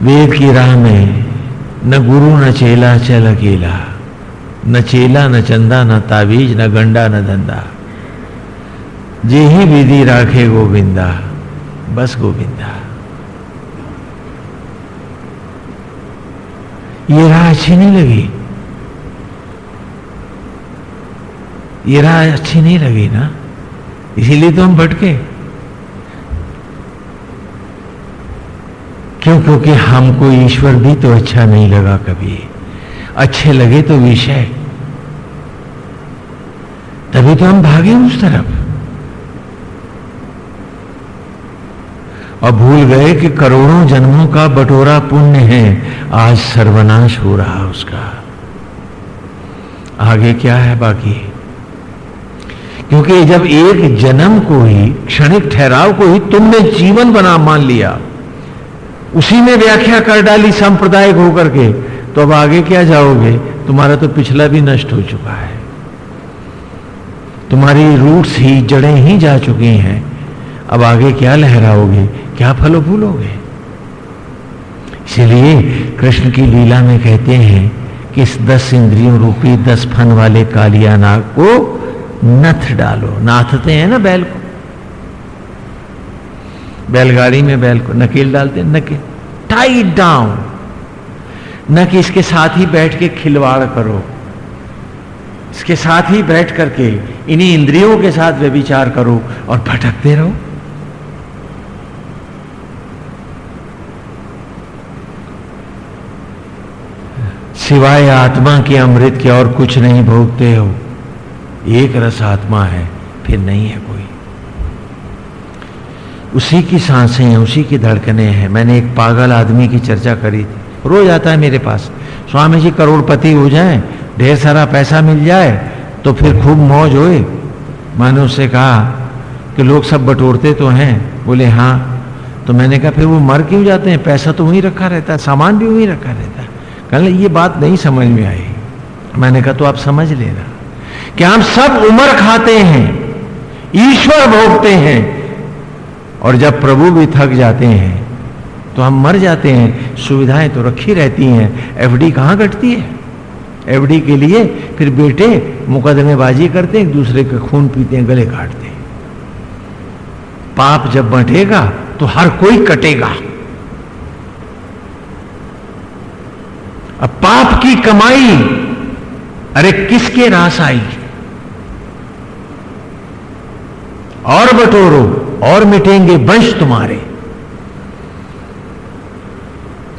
वेद की राह में न गुरु, न चेला, चल अकेला। न चेला, न चंदा, न ताबीज, न गंडा, न धंधा। जे ही विधि राखे गोविंदा, बस गोविंदा। ये राह अच्छी नहीं लगी। ये राह अच्छी नहीं लगी ना। इसीलिए तो हम भटके। क्यों? क्योंकि हमको ईश्वर भी तो अच्छा नहीं लगा कभी। अच्छे लगे तो विषय। तभी तो हम भागे उस तरफ़। और भूल गए कि करोड़ों जन्मों का बटोरा पुण्य है। आज सर्वनाश हो रहा उसका। आगे क्या है बाकी? क्योंकि जब एक जन्म को ही, क्षणिक ठहराव को ही तुमने जीवन बना मान लिया, उसी में व्याख्या कर डाली सांप्रदायिक होकर के तो अब आगे क्या जाओगे? तुम्हारा तो पिछला भी नष्ट हो चुका है। तुम्हारी रूट्स ही, जड़ें ही जा चुकी हैं। अब आगे क्या लहराओगे? क्या फलो फूलोगे? इसलिए कृष्ण की लीला में कहते हैं कि इस दस इंद्रियों रूपी दस फन वाले कालिया नाग को नथ डालो। नाथते हैं ना बैल को? बैलगाड़ी में बैल को नकेल डालते हैं, नकेल। टाइट डाउन न कि इसके साथ ही बैठ के खिलवाड़ करो। इसके साथ ही बैठ करके इन्हीं इंद्रियों के साथ व्यभिचार करो और भटकते रहो। सिवाय आत्मा के अमृत के और कुछ नहीं भोगते हो। एक रस आत्मा है, फिर नहीं है कोई। उसी की साँसें हैं, उसी की धड़कने हैं। मैंने एक पागल आदमी की चर्चा करी थी। रोज आता है मेरे पास। स्वामी जी करोड़पति हो जाए, ढेर सारा पैसा मिल जाए तो फिर खूब मौज होए। मैंने उससे कहा कि लोग सब बटोरते तो हैं। बोले हाँ। तो मैंने कहा, फिर वो मर क्यों जाते हैं? पैसा तो वहीं रखा रहता है, सामान भी वहीं रखा रहता है। कहने ये बात नहीं समझ में आई। मैंने कहा तो आप समझ लेना कि हम सब उम्र खाते हैं, ईश्वर भोगते हैं, और जब प्रभु भी थक जाते हैं तो हम मर जाते हैं। सुविधाएँ तो रखी रहती हैं। एफडी कहाँ घटती है? एफडी के लिए फिर बेटे मुकदमेबाजी करते हैं, एक दूसरे के खून पीते हैं, गले काटते हैं। पाप जब बंटेगा तो हर कोई कटेगा अब पाप की कमाई? अरे किसके रास आई? और बटोरो, और मिटेंगे वंश तुम्हारे।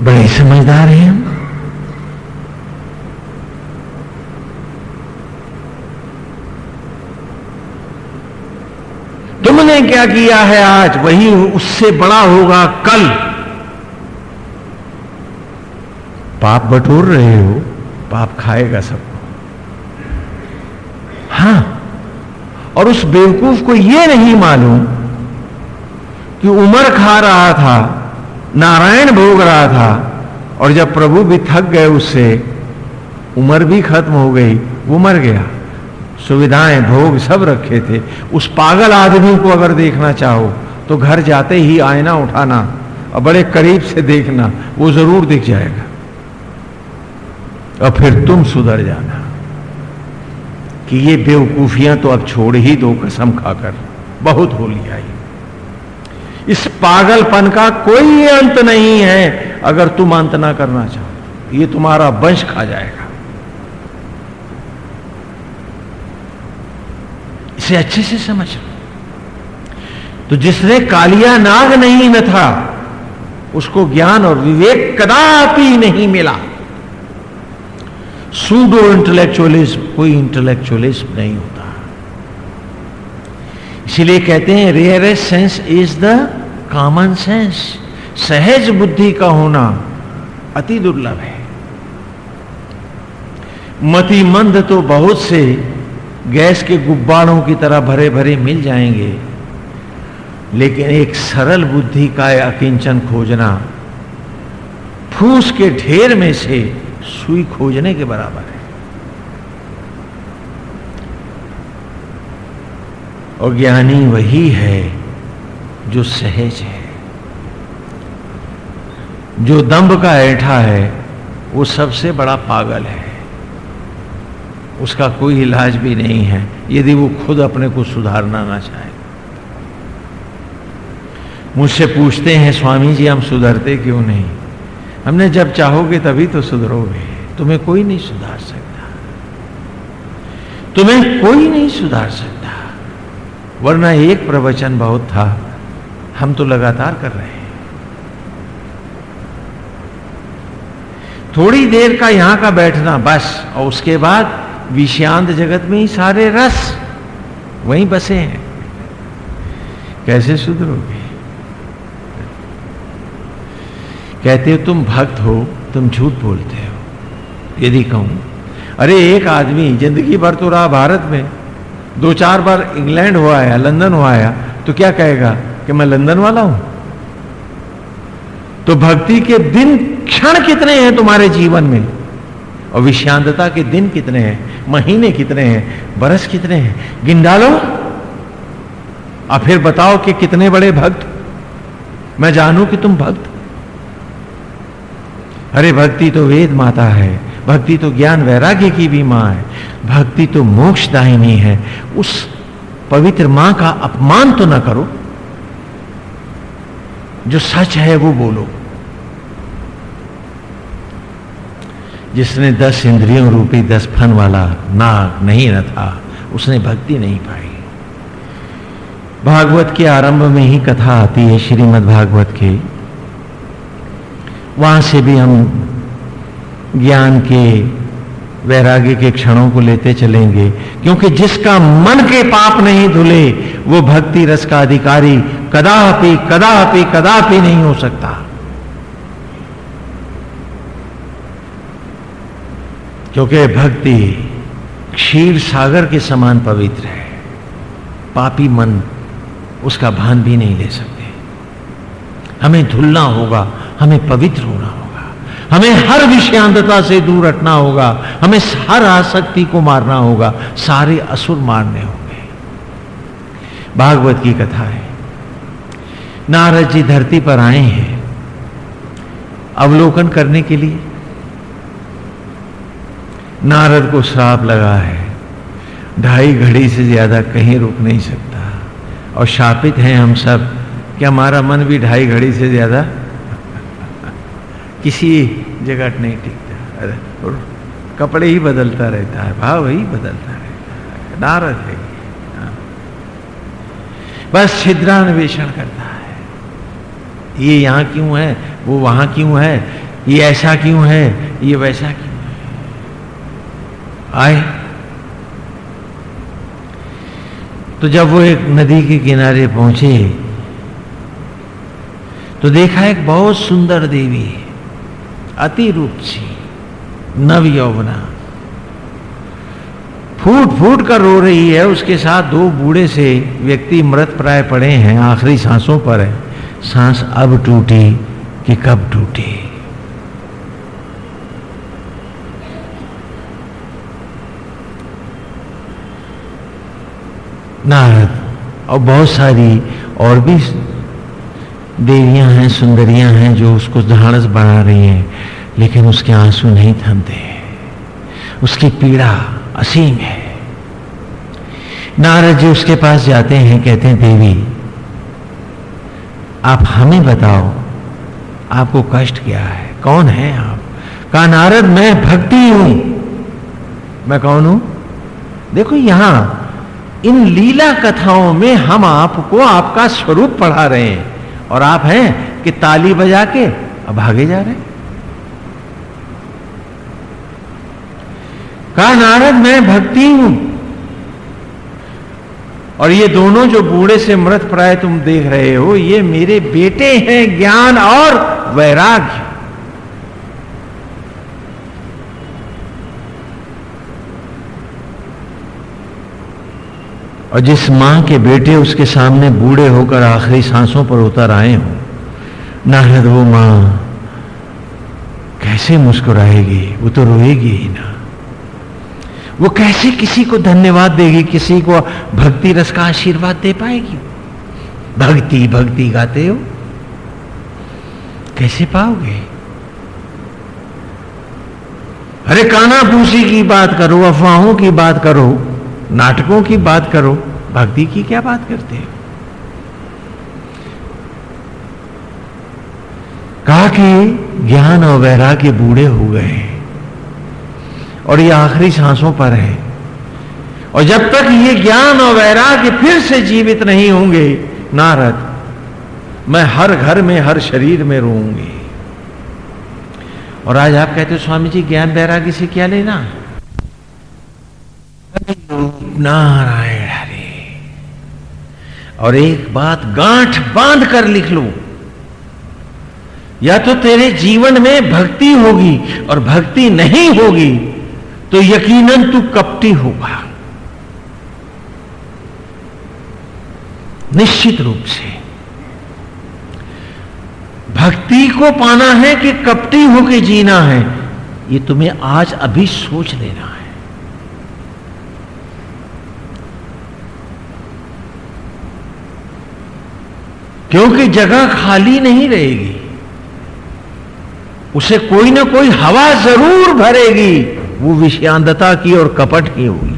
बड़े समझदार हैं हम। तुमने क्या किया है आज? वही उससे बड़ा होगा कल। पाप बटोर रहे हो, पाप खाएगा सबको हाँ, और उस बेवकूफ़ को यह नहीं मालूम कि उमर खा रहा था, नारायण भोग रहा था, और जब प्रभु भी थक गए उससे, उम्र भी खत्म हो गई, वो मर गया। सुविधाएँ, भोग सब रखे थे। उस पागल आदमी को अगर देखना चाहो तो घर जाते ही आईना उठाना, और बड़े करीब से देखना, वो ज़रूर दिख जाएगा। और फिर तुम सुधर जाना। कि ये बेवकूफियाँ तो अब छोड़ ही दो कसम खाकर। बहुत हो लिया इस पागलपन का कोई अंत नहीं है, अगर तुम अंत ना करना चाहो। ये तुम्हारा वंश खा जाएगा। इसे अच्छे से समझ लो। तो जिसने कालिया नाग नहीं न था, उसको ज्ञान और विवेक कदापि नहीं मिला। सूडो इंटेलेक्चुअलिज्म, कोई इंटेलेक्चुअलिज्म नहीं होता। इसीलिए कहते हैं rarest sense is the common sense सहज बुद्धि का होना अति दुर्लभ है। मति मंद तो बहुत से गैस के गुब्बारों की तरह भरे भरे मिल जाएँगे, लेकिन एक सरल बुद्धि का अकिंचन खोजना, फूस के ढेर में से सुई खोजने के बराबर है। और ज्ञानी वही है जो सहज है। जो दंभ का ऐठा है, वो सबसे बड़ा पागल है। उसका कोई इलाज भी नहीं है, यदि वो खुद अपने को सुधारना ना चाहे। मुझसे पूछते हैं, स्वामी जी, हम सुधरते क्यों नहीं? हमने जब चाहोगे तभी तो सुधरोगे। तुम्हें कोई नहीं सुधार सकता। तुम्हें कोई नहीं सुधार सकता। वरना एक प्रवचन बहुत था, हम तो लगातार कर रहे हैं। थोड़ी देर का यहाँ का बैठना बस, और उसके बाद विषांत जगत में ही सारे रस वहीं बसे हैं। कैसे सुधरोगे? कहते हो, तुम भक्त हो, तुम झूठ बोलते हो। यदि कहूँ, अरे, एक आदमी ज़िंदगी भर तो रहा भारत में, दो चार बार इंग्लैंड हो आया, लंदन हो आया तो क्या कहेगा कि मैं लंदन वाला हूँ? तो भक्ति के दिन क्षण कितने हैं तुम्हारे जीवन में? और विषांतता के दिन कितने हैं? महीने कितने हैं? बरस कितने हैं? गिन डालो और फिर बताओ कि कितने बड़े भक्त? मैं जानू कि तुम भक्त? अरे, भक्ति तो वेद माता है। भक्ति तो ज्ञान वैराग्य की भी माँ है। भक्ति तो मोक्षदायिनी है। उस पवित्र माँ का अपमान तो ना करो। जो सच है, वो बोलो। जिसने दस इंद्रियों रूपी दस फन वाला नाग नहीं न था, उसने भक्ति नहीं पाई। भागवत के आरंभ में ही कथा आती है श्रीमद् भागवत के। वहाँ से भी हम ज्ञान के, वैराग्य के क्षणों को लेते चलेंगे। क्योंकि जिसका मन के पाप नहीं धुले, वो भक्ति रस का अधिकारी कदापि कदापि कदापि नहीं हो सकता। क्योंकि भक्ति क्षीर सागर के समान पवित्र है। पापी मन उसका भान भी नहीं ले सकते। हमें धुलना होगा, हमें पवित्र होना होगा, हमें हर विषयांतता से दूर हटना होगा, हमें हर आसक्ति को मारना होगा, सारे असुर मारने होंगे। भागवत की कथा है, नारद जी धरती पर आए हैं, अवलोकन करने के लिए। नारद को श्राप लगा है, ढाई घड़ी से ज़्यादा कहीं रुक नहीं सकता, और शापित हैं हम सब। कि हमारा मन भी ढाई घड़ी से ज़्यादा किसी जगह नहीं टिकता। और कपड़े ही बदलता रहता है, भाव ही बदलता रहता है, नारद है। हाँ। बस छिद्रान्वेषण करता है। ये यहाँ क्यों है? वो वहाँ क्यों है? ये ऐसा क्यों है? ये वैसा क्यों है? आए। तो जब वो एक नदी के किनारे पहुँचे तो देखा एक बहुत सुंदर देवी अति रूप सी नव यौवना। फूट फूट कर रो रही है, उसके साथ दो बूढ़े से व्यक्ति मृत प्राय पड़े हैं, आखिरी सांसों पर है। सांस अब टूटी कि कब टूटी। नारद, और बहुत सारी और भी देवियाँ हैं, सुंदरियाँ हैं जो उसको ढाड़स बना रही हैं, लेकिन उसके आँसू नहीं थमते। उसकी पीड़ा असीम है। नारद जी उसके पास जाते हैं, कहते हैं, देवी, आप हमें बताओ, आपको कष्ट क्या है? कौन है आप? कहा, नारद, मैं भक्ति हूँ। मैं कौन हूँ? देखो यहाँ, इन लीला कथाओं में हम आपको आपका स्वरूप पढ़ा रहे हैं। और आप हैं कि ताली बजा के अब भागे जा रहे कहा, नारद, मैं भक्ति हूँ। और ये दोनों जो बूढ़े से मृत प्राय तुम देख रहे हो, ये मेरे बेटे हैं ज्ञान और वैराग्य। और जिस माँ के बेटे उसके सामने बूढ़े होकर आखिरी सांसों पर उतर आए हो, नारद वो माँ, कैसे मुस्कुराएगी? वो तो रोएगी ही ना। वो कैसे किसी को धन्यवाद देगी? किसी को भक्ति रस का आशीर्वाद दे पाएगी? भक्ति भक्ति गाते हो? कैसे पाओगे? अरे काना भूसी की बात करो, अफवाहों की बात करो। नाटकों की बात करो, भक्ति की क्या बात करते हो? कहा कि ज्ञान और वैराग्य बूढ़े हो गए और ये आखिरी सांसों पर है। और जब तक ये ज्ञान और वैराग्य फिर से जीवित नहीं होंगे, नारद, मैं हर घर में, हर शरीर में रोऊँगी। और आज आप कहते हो, स्वामी जी, ज्ञान वैराग्य से क्या लेना? नारायण हरे। और एक बात गांठ बाँध कर लिख लो। या तो तेरे जीवन में भक्ति होगी और भक्ति नहीं होगी तो यकीनन तू कपटी होगा निश्चित रूप से। भक्ति को पाना है कि कपटी होके जीना है, ये तुम्हें आज अभी सोच लेना है। क्योंकि जगह खाली नहीं रहेगी। उसे कोई ना कोई हवा ज़रूर भरेगी, वो विषयांधता की और कपट की होगी।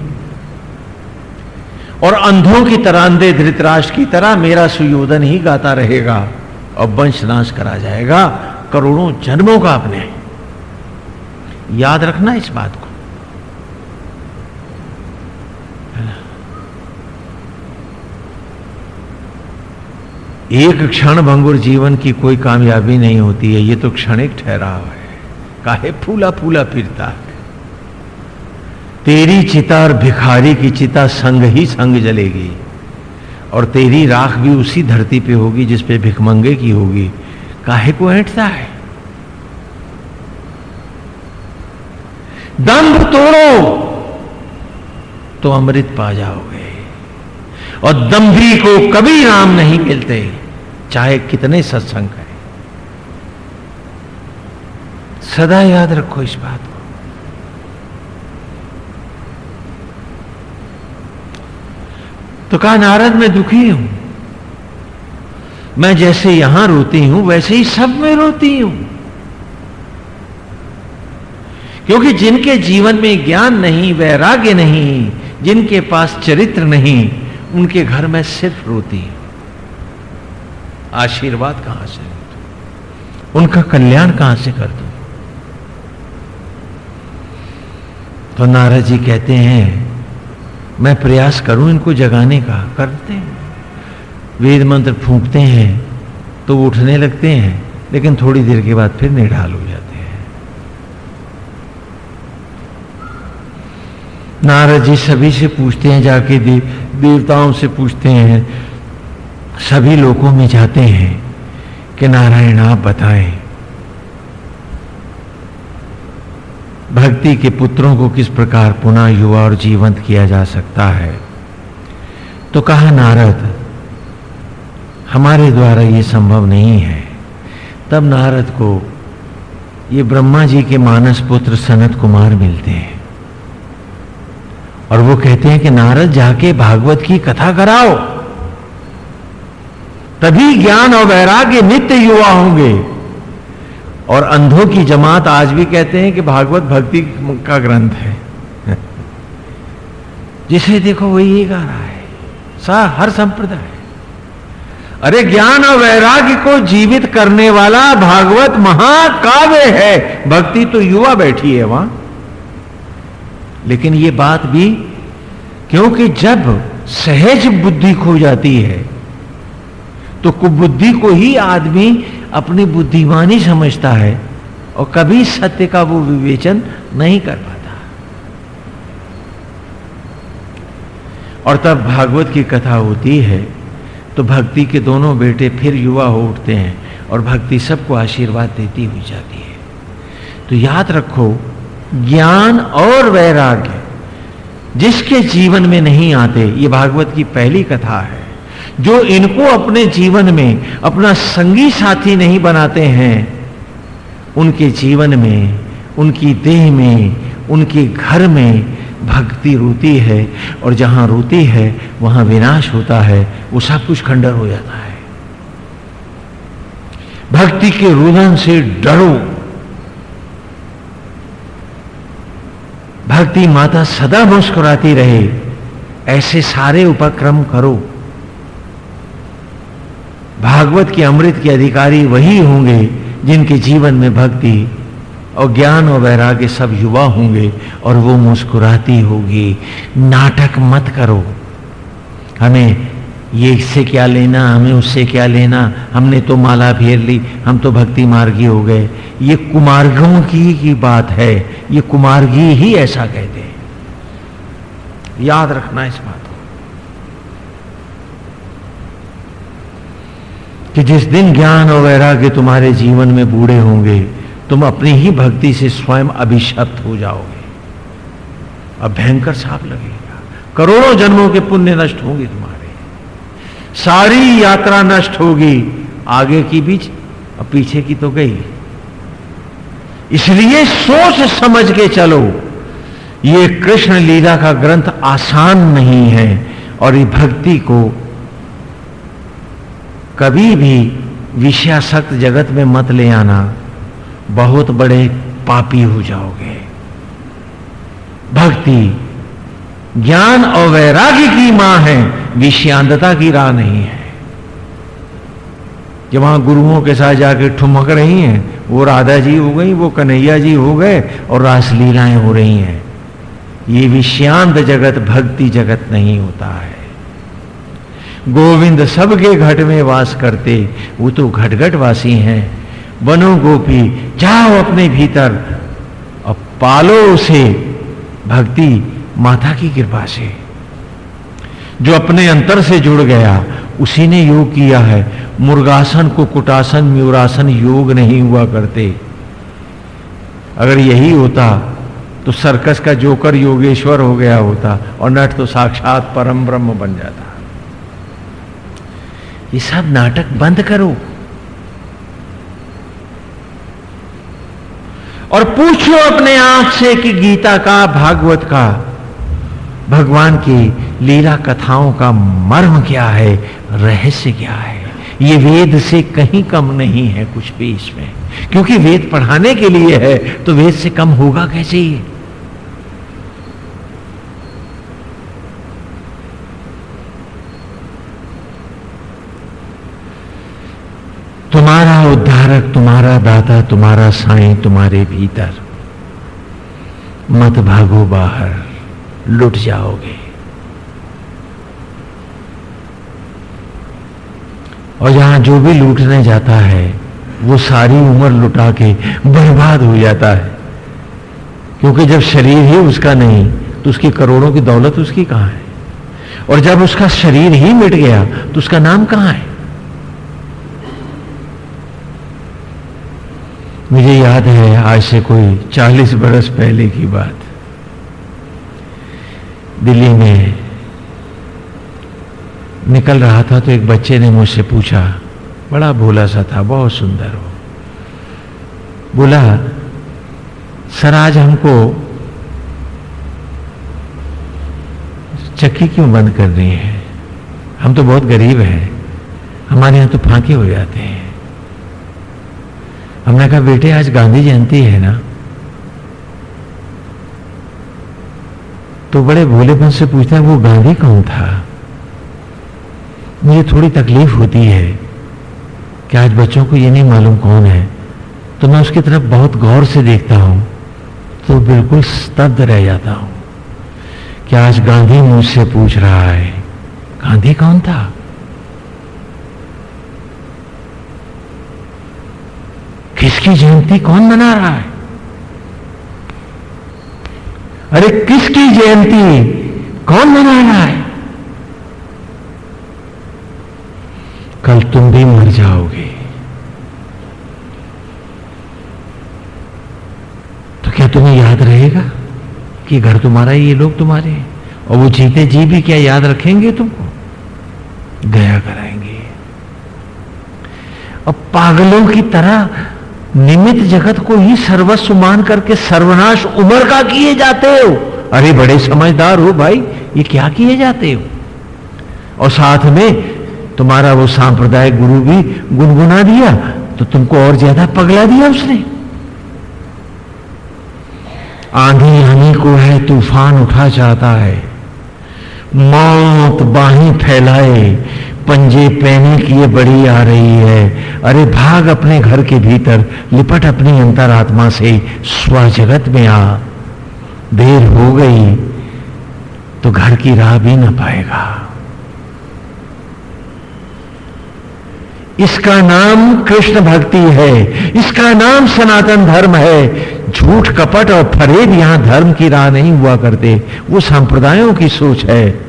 और अंधों की तरह अंधे धृतराष्ट्र की तरह मेरा सुयोधन ही गाता रहेगा और वंश नाश करा जाएगा, करोड़ों जन्मों का अपने। याद रखना इस बात को। एक क्षण भंगुर जीवन की कोई कामयाबी नहीं होती है, ये तो क्षणिक ठहराव है। काहे फूला फूला फिरता है। तेरी चिता और भिखारी की चिता संग ही संग जलेगी, और तेरी राख भी उसी धरती पे होगी जिस पे भिखमंगे की होगी। काहे को ऐंठता है? दंभ तोड़ो तो अमृत पा जाओगे। और दंभी को कभी राम नहीं मिलते, चाहे कितने सत्संग करें सदा याद रखो इस बात को। तो कहा, नारद, मैं दुखी हूँ। मैं जैसे यहाँ रोती हूँ, वैसे ही सब में रोती हूँ। क्योंकि जिनके जीवन में ज्ञान नहीं, वैराग्य नहीं, जिनके पास चरित्र नहीं उनके घर में सिर्फ़ रोती आशीर्वाद कहाँ से उनका कल्याण कहाँ से कर दू? तो नारद जी कहते हैं, मैं प्रयास करूँ इनको जगाने का। करते हैं। वेद मंत्र फूंकते हैं तो उठने लगते हैं, लेकिन थोड़ी देर के बाद फिर निढाल हो जाते हैं। नारद जी सभी से पूछते हैं जाके देव देवताओं से पूछते हैं, सभी लोगों में जाते हैं कि नारायण आप बताएँ, भक्ति के पुत्रों को किस प्रकार पुनः युवा और जीवंत किया जा सकता है? तो कहा, नारद, हमारे द्वारा यह संभव नहीं है। तब नारद को ये ब्रह्मा जी के मानस पुत्र सनत कुमार मिलते हैं। और वो कहते हैं कि नारद, जाके भागवत की कथा कराओ। तभी ज्ञान और वैराग्य नित्य युवा होंगे। और अंधों की जमात आज भी कहते हैं कि भागवत भक्ति का ग्रंथ है। जिसे देखो वही ही गा रहा है। सा, हर संप्रदाय। अरे ज्ञान और वैराग्य को जीवित करने वाला भागवत महाकाव्य है। भक्ति तो युवा बैठी है वहाँ। लेकिन ये बात भी क्योंकि जब सहज बुद्धि खो जाती है तो कुबुद्धि को ही आदमी अपनी बुद्धिमानी समझता है और कभी सत्य का वो विवेचन नहीं कर पाता। और तब भागवत की कथा होती है तो भक्ति के दोनों बेटे फिर युवा हो उठते हैं और भक्ति सबको आशीर्वाद देती हुई जाती है। तो याद रखो ज्ञान और वैराग्य जिसके जीवन में नहीं आते, ये भागवत की पहली कथा है। जो इनको अपने जीवन में, अपना संगी साथी नहीं बनाते हैं, उनके जीवन में, उनकी देह में, उनके घर में भक्ति रोती है और जहाँ रोती है, वहाँ विनाश होता है, वो सब कुछ खंडर हो जाता है। भक्ति के रुदन से डरो। भक्ति माता सदा मुस्कुराती रहे। ऐसे सारे उपक्रम करो। भागवत के अमृत के अधिकारी वही होंगे जिनके जीवन में भक्ति और ज्ञान और वैराग्य सब युवा होंगे और वो मुस्कुराती होगी। नाटक मत करो। हमें ये इससे क्या लेना, हमें उससे क्या लेना? हमने तो माला फेर ली, हम तो भक्ति मार्गी हो गए। ये कुमार्गों की की बात है। ये कुमार्गी ही ऐसा कहते हैं। याद रखना इस बात को। कि जिस दिन ज्ञान और वैराग्य तुम्हारे जीवन में बूढ़े होंगे, तुम अपनी ही भक्ति से स्वयं अभिशप्त हो जाओगे। अब भयंकर साप लगेगा। करोड़ों जन्मों के पुण्य नष्ट होंगे तुम्हारे। सारी यात्रा नष्ट होगी। आगे की बीच और पीछे की तो गई। इसलिए सोच समझ के चलो। ये कृष्ण लीला का ग्रंथ आसान नहीं है और ये भक्ति को कभी भी विषयासक्त जगत में मत ले आना। बहुत बड़े पापी हो जाओगे। भक्ति ज्ञान और वैराग्य की माँ है, विषयांतता की राह नहीं है। कि वहाँ गुरुओं के साथ जाके ठुमक रही हैं। वो राधा जी हो गई, वो कन्हैया जी हो गए और रासलीलाएँ हो रही हैं। ये विषयांत जगत, भक्ति जगत नहीं होता है। गोविंद सबके घट में वास करते, वो तो घट घट वासी हैं। बनो गोपी, जाओ अपने भीतर। और पालो उसे, भक्ति माता की कृपा से। जो अपने अंतर से जुड़ गया उसी ने योग किया है। मुर्गासन को कुटासन म्यूरासन योग नहीं हुआ करते। अगर यही होता तो सर्कस का जोकर योगेश्वर हो गया होता और नट तो साक्षात परम ब्रह्म बन जाता। ये सब नाटक बंद करो। और पूछो अपने आप से कि गीता का, भागवत का, भगवान की लीला कथाओं का मर्म क्या है? रहस्य क्या है? ये वेद से कहीं कम नहीं है कुछ भी इसमें। क्योंकि वेद पढ़ाने के लिए है तो वेद से कम होगा कैसे ये? तुम्हारा उद्धारक, तुम्हारा दाता, तुम्हारा साईं, तुम्हारे भीतर। मत भागो बाहर, लुट जाओगे। और जहाँ जो भी लूटने जाता है, वो सारी उम्र लुटा के बर्बाद हो जाता है। क्योंकि जब शरीर ही उसका नहीं तो उसकी करोड़ों की दौलत उसकी कहाँ है? और जब उसका शरीर ही मिट गया तो उसका नाम कहाँ है? मुझे याद है, आज से कोई चालीस बरस पहले की बात। दिल्ली में निकल रहा था तो एक बच्चे ने मुझसे पूछा, बड़ा भोला सा था, बहुत सुंदर हो। बोला, सर, आज हमको चक्की क्यों बंद कर रही है? हम तो बहुत गरीब हैं। हमारे यहाँ तो फांके हो जाते हैं। हमने कहा, बेटे, आज गांधी जयंती है ना? तो बड़े भोलेपन से पूछता है, वो गांधी कौन था? मुझे थोड़ी तकलीफ़ होती है कि आज बच्चों को ये नहीं मालूम कौन है। तो मैं उसकी तरफ़ बहुत गौर से देखता हूँ तो बिल्कुल स्तब्ध रह जाता हूँ कि आज गांधी मुझसे पूछ रहा है, गांधी कौन था? किसकी जयंती कौन मना रहा है? अरे किसकी जयंती? कौन मना रहा है? कल तुम भी मर जाओगे। तो क्या तुम्हें याद रहेगा कि घर तुम्हारा ही ये लोग तुम्हारे हैं? और वो जीते जी भी क्या याद रखेंगे तुमको? गया कराएँगे। और पागलों की तरह निमित जगत को ही सर्वस्व मान करके सर्वनाश उम्र का किए जाते हो। अरे बड़े समझदार हो भाई, ये क्या किए जाते हो? और साथ में तुम्हारा वो सांप्रदायिक गुरु भी गुनगुना दिया तो तुमको और ज़्यादा पगला दिया उसने। आंधी आने को है, तूफ़ान उठा चाहता है। मौत बाहें फैलाए, पंजे पहने की ये बड़ी आ रही है। अरे भाग अपने घर के भीतर, लिपट अपनी अंतरात्मा से स्व जगत में आ। देर हो गई तो घर की राह भी ना पाएगा। इसका नाम कृष्ण भक्ति है, इसका नाम सनातन धर्म है। झूठ, कपट और फरेब यहाँ धर्म की राह नहीं हुआ करते। वो संप्रदायों की सोच है।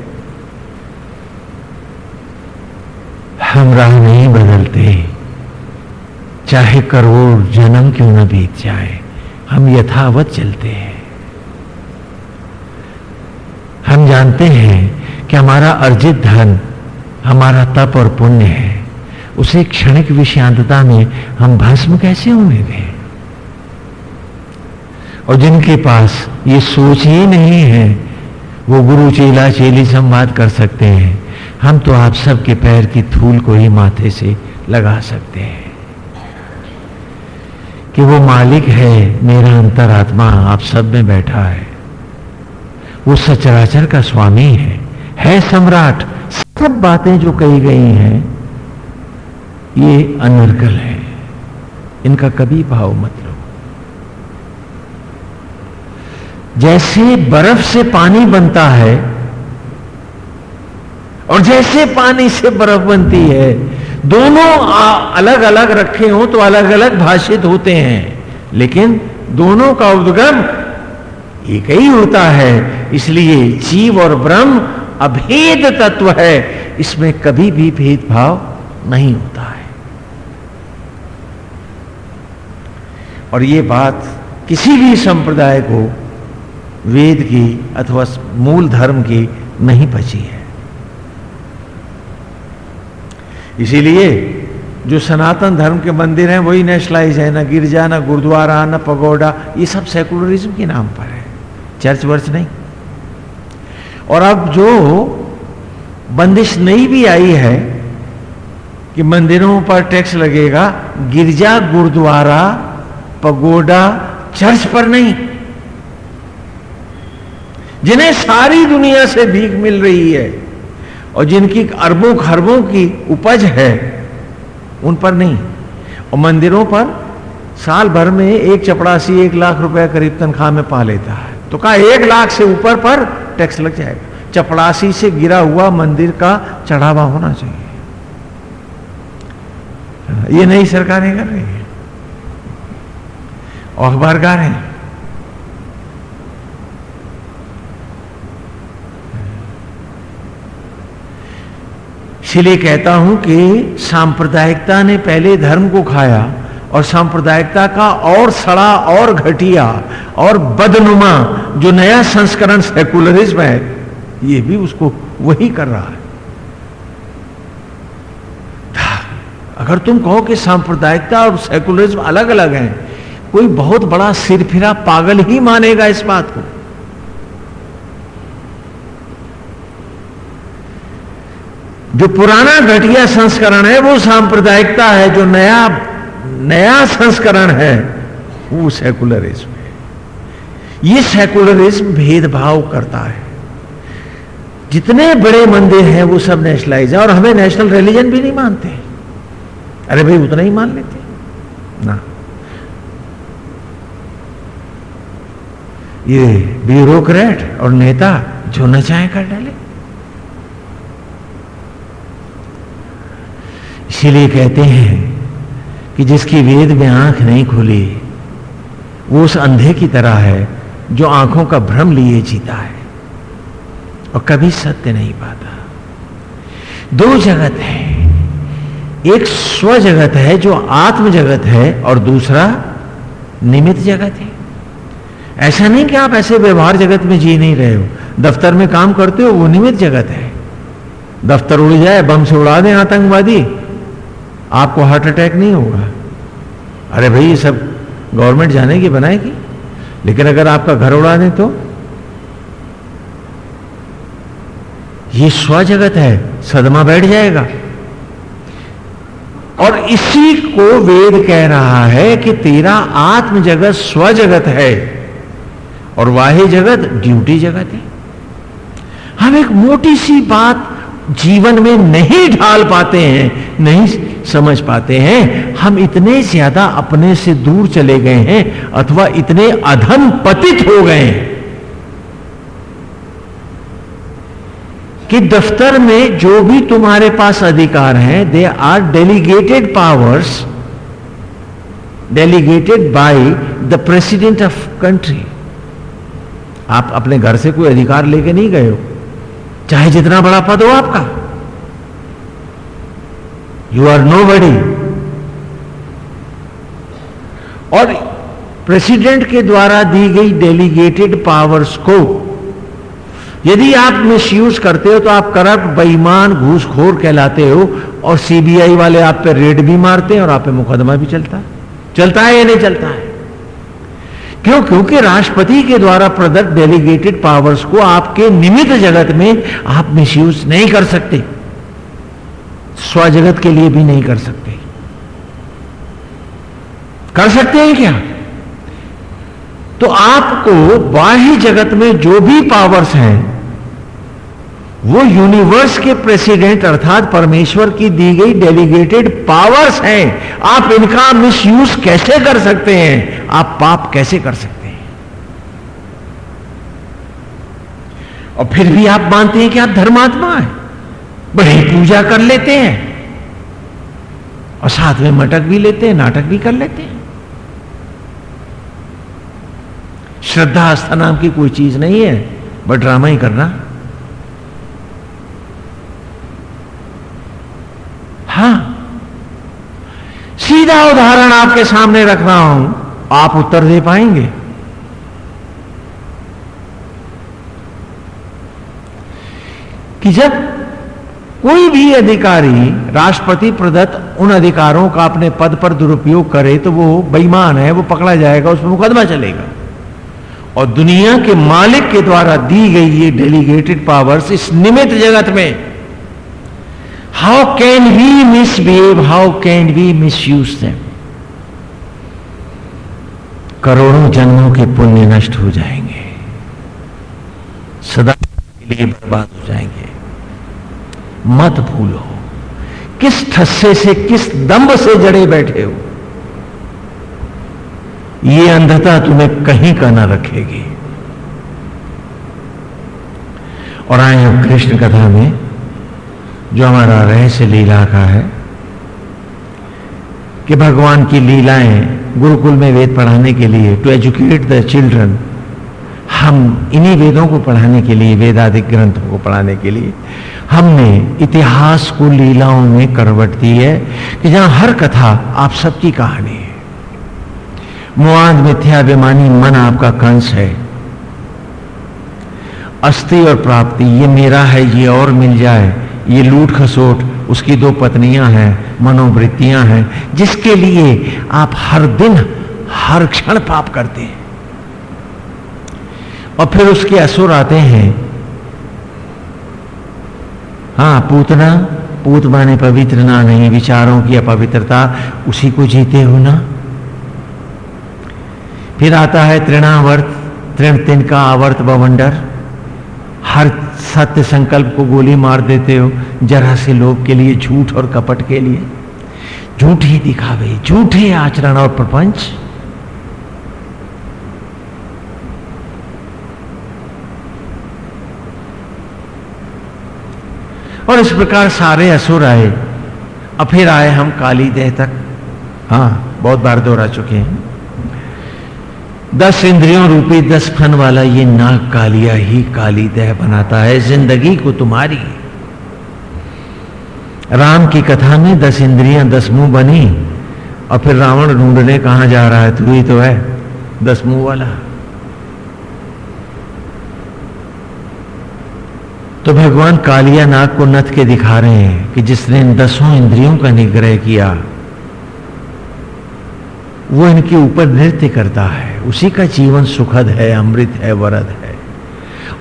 हम राह नहीं बदलते। चाहे करोड़ जन्म क्यों न बीत जाए, हम यथावत चलते हैं। हम जानते हैं कि हमारा अर्जित धन, हमारा तप और पुण्य है। उसे क्षणिक विषांतता में हम भस्म कैसे होंगे और जिनके पास ये सोच ही नहीं है, वो गुरु चेला चेली संवाद कर सकते हैं। हम तो आप सबके पैर की धूल को ही माथे से लगा सकते हैं। कि वो मालिक है, मेरा अंतरात्मा आप सब में बैठा है। वो सचराचर का स्वामी है। है सम्राट, सब बातें जो कही गई हैं ये अनर्गल है। इनका कभी भाव मत लो। जैसे बर्फ़ से पानी बनता है और जैसे पानी से बर्फ़ बनती है, दोनों अलग अलग रखे हो तो अलग अलग भाषित होते हैं। लेकिन दोनों का उद्गम एक ही होता है। इसलिए जीव और ब्रह्म अभेद तत्व है। इसमें कभी भी भेदभाव नहीं होता है। और ये बात किसी भी संप्रदाय को वेद की अथवा मूल धर्म की नहीं बची है। इसीलिए जो सनातन धर्म के मंदिर हैं, वही नेशनलाइज है, ना गिरजा, ना गुरुद्वारा, ना पगोडा, ये सब सेकुलरिज्म के नाम पर है। चर्च वर्च नहीं। और अब जो बंदिश नई भी आई है कि मंदिरों पर टैक्स लगेगा, गिरजा, गुरुद्वारा पगोडा चर्च पर नहीं। जिन्हें सारी दुनिया से भीख मिल रही है और जिनकी अरबों खरबों की उपज है, उन पर नहीं। और मंदिरों पर साल भर में एक चपड़ासी एक लाख रुपया करीब तनख्वाह में पा लेता है। तो कहा एक लाख से ऊपर पर टैक्स लग जाएगा। चपड़ासी से गिरा हुआ मंदिर का चढ़ावा होना चाहिए। ये नई सरकारें कर रही है अखबारगार हैं इसलिए कहता हूँ कि सांप्रदायिकता ने पहले धर्म को खाया और सांप्रदायिकता का और सड़ा और घटिया और बदनुमा जो नया संस्करण सेकुलरिज्म है, ये भी उसको वही कर रहा है। अगर तुम कहो कि सांप्रदायिकता और सेकुलरिज्म अलग अलग हैं कोई बहुत बड़ा सिरफिरा पागल ही मानेगा इस बात को। जो पुराना घटिया संस्करण है, वो सांप्रदायिकता है, जो नया नया संस्करण है, वो सेकुलरिज्म है। ये सेकुलरिज्म भेदभाव करता है। जितने बड़े मंदिर हैं, वो सब नेशनलाइज है, और हमें नेशनल रिलीजन भी नहीं मानते। अरे भाई, उतना ही मान लेते ना। ये ब्यूरोक्रेट और नेता जो न चाहे कर डाले। इसीलिए कहते हैं कि जिसकी वेद में आँख नहीं खुली, वो उस अंधे की तरह है जो आँखों का भ्रम लिए जीता है और कभी सत्य नहीं पाता। दो जगत है। एक स्व जगत है जो आत्म जगत है और दूसरा निमित जगत है। ऐसा नहीं कि आप ऐसे व्यवहार जगत में जी नहीं रहे हो। दफ्तर में काम करते हो, वो निमित जगत है। दफ्तर उड़ जाए, बम से उड़ा दें आतंकवादी। आपको हार्ट अटैक नहीं होगा। अरे भाई, ये सब गवर्नमेंट जाने की बनाएगी। लेकिन अगर आपका घर उड़ा दें तो? ये स्व जगत है। सदमा बैठ जाएगा। और इसी को वेद कह रहा है कि तेरा आत्म जगत स्व जगत है। और वाह्य जगत, ड्यूटी जगत है। हम एक मोटी सी बात जीवन में नहीं ढाल पाते हैं, नहीं समझ पाते हैं। हम इतने ज़्यादा अपने से दूर चले गए हैं, अथवा इतने अधम पतित हो गए हैं कि दफ्तर में जो भी तुम्हारे पास अधिकार हैं they are delegated powers delegated by the president of country आप अपने घर से कोई अधिकार लेके नहीं गए हो। चाहे जितना बड़ा पद हो आपका। यू आर नो बडी और प्रेसिडेंट के द्वारा दी गई डेलीगेटेड पावर्स को यदि आप मिसयूज करते हो तो आप करप्ट बेईमान, घूसखोर कहलाते हो और सीबीआई वाले आप पे रेड भी मारते हैं और आप पे मुकदमा भी चलता है। चलता है या नहीं चलता है? क्यों? क्योंकि राष्ट्रपति के द्वारा प्रदत्त डेलीगेटेड पावर्स को आपके निमित्त जगत में आप मिसयूज नहीं कर सकते। स्व जगत के लिए भी नहीं कर सकते। कर सकते हैं क्या? तो आपको बाह्य जगत में जो भी पावर्स हैं वो यूनिवर्स के प्रेसिडेंट अर्थात परमेश्वर की दी गई डेलीगेटेड पावर्स हैं। आप इनका मिसयूज कैसे कर सकते हैं? आप पाप कैसे कर सकते हैं? और फिर भी आप मानते हैं कि आप धर्मात्मा हैं। बड़ी पूजा कर लेते हैं। और साथ में मटक भी लेते हैं, नाटक भी कर लेते हैं। श्रद्धा आस्था नाम की कोई चीज़ नहीं है, बट ड्रामा ही करना। हाँ। सीधा उदाहरण आपके सामने रख रहा हूँ। आप उत्तर दे पाएँगे। कि जब कोई भी अधिकारी, राष्ट्रपति प्रदत्त उन अधिकारों का अपने पद पर दुरुपयोग करे तो वो बेईमान है, वो पकड़ा जाएगा, उस पर मुकदमा चलेगा। और दुनिया के मालिक के द्वारा दी गई ये डेलीगेटेड पावर्स इस निमित जगत में how can we misbehave how can we misuse them करोड़ों जन्मों के पुण्य नष्ट हो जाएँगे। सदा के लिए बर्बाद हो जाएँगे। मत भूलो। किस ठस्से से, किस दम्ब से जड़े बैठे हो? ये अंधता तुम्हें कहीं का ना रखेगी। और आए हम कृष्ण कथा में। जो हमारा रहस्य लीला का है, कि भगवान की लीलाएँ गुरुकुल में वेद पढ़ाने के लिए टू एजुकेट द चिल्ड्रन हम इन्हीं वेदों को पढ़ाने के लिए, वेदाधिक ग्रंथों को पढ़ाने के लिए, हमने इतिहास को लीलाओं में करवट दी है, कि जहाँ हर कथा आप सबकी कहानी है। मुआद मिथ्याभिमानी मन आपका कंस है। अस्थि और प्राप्ति, ये मेरा है, ये और मिल जाए ये लूट खसोट, उसकी दो पत्नियाँ हैं, मनोवृत्तियाँ हैं, जिसके लिए आप हर दिन, हर क्षण पाप करते हैं। और फिर उसके असुर आते हैं। हाँ पूतना, पूत माने पवित्र ना नहीं, विचारों की अपवित्रता, उसी को जीते हो ना? फिर आता है तृणावर्त, तृण तिन का आवर्त बवंडर। हर सत्य संकल्प को गोली मार देते हो, जरा से लोभ के लिए, झूठ और कपट के लिए। झूठे दिखावे, झूठे आचरण और प्रपंच। और इस प्रकार सारे असुर आए अब फिर आए हम काली देह तक। हाँ बहुत बार दोहरा चुके हैं। दस इंद्रियों रूपी दस फन वाला ये नाग कालिया ही काली देह बनाता है, ज़िंदगी को तुम्हारी। राम की कथा में दस इंद्रियाँ, दस मुँह बनी, और फिर रावण ढूँढने कहा जा रहा है, तू ही तो है, दस मुँह वाला। तो भगवान कालिया नाग को नथ के दिखा रहे हैं कि जिसने इन दसों इंद्रियों का निग्रह किया वो इनके ऊपर नृत्य करता है। उसी का जीवन सुखद है, अमृत है, वरद है।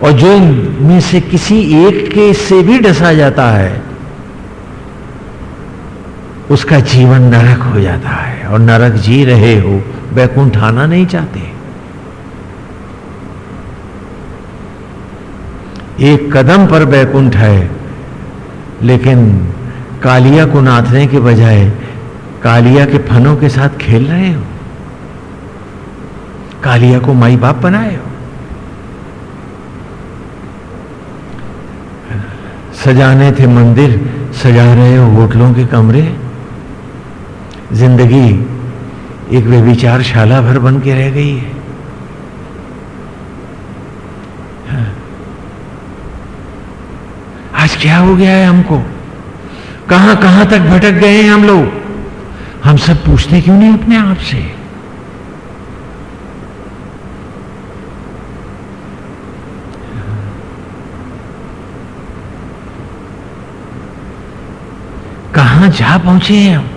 और जो इनमें से किसी एक के से भी डसा जाता है, उसका जीवन नरक हो जाता है। और नरक जी रहे हो बैकुंठ आना नहीं चाहते। एक कदम पर बैकुंठ है, लेकिन कालिया को नाथने के बजाय कालिया के फनों के साथ खेल रहे हो? कालिया को माई बाप बनाए हो? सजाने थे मंदिर, सजा रहे हो होटलों के कमरे? ज़िंदगी एक व्यविचारशाला भर बन के रह गई है। आज क्या हो गया है हमको? कहाँ कहाँ तक भटक गए हैं हम लोग? हम सब पूछते क्यों नहीं अपने आप से? कहाँ जा पहुँचे हैं हम?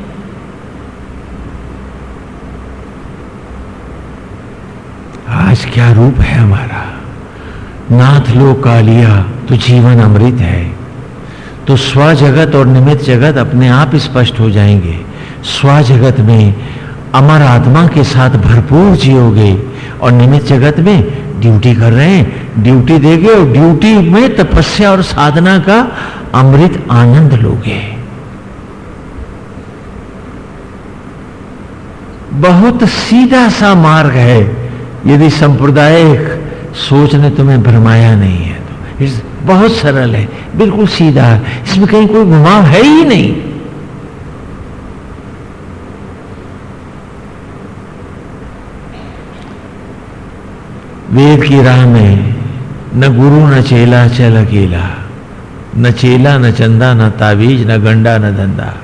आज क्या रूप है हमारा? नाथ लो कालिया तो जीवन अमृत है। तो स्व जगत और निमित जगत अपने आप स्पष्ट हो जाएँगे। स्व जगत में अमर आत्मा के साथ भरपूर जियोगे और निमित जगत में ड्यूटी कर रहे हैं। ड्यूटी देगे और ड्यूटी में तपस्या और साधना का अमृत आनंद लोगे। बहुत सीधा सा मार्ग है। यदि सांप्रदायिक सोच ने तुम्हें भरमाया नहीं है तो। बहुत सरल है। बिल्कुल सीधा। है इसमें कहीं कोई घुमाव है ही नहीं। वेद की राह में न गुरु न चेला चल अकेला, न चेला न चंदा न ताबीज न गंडा न धंधा।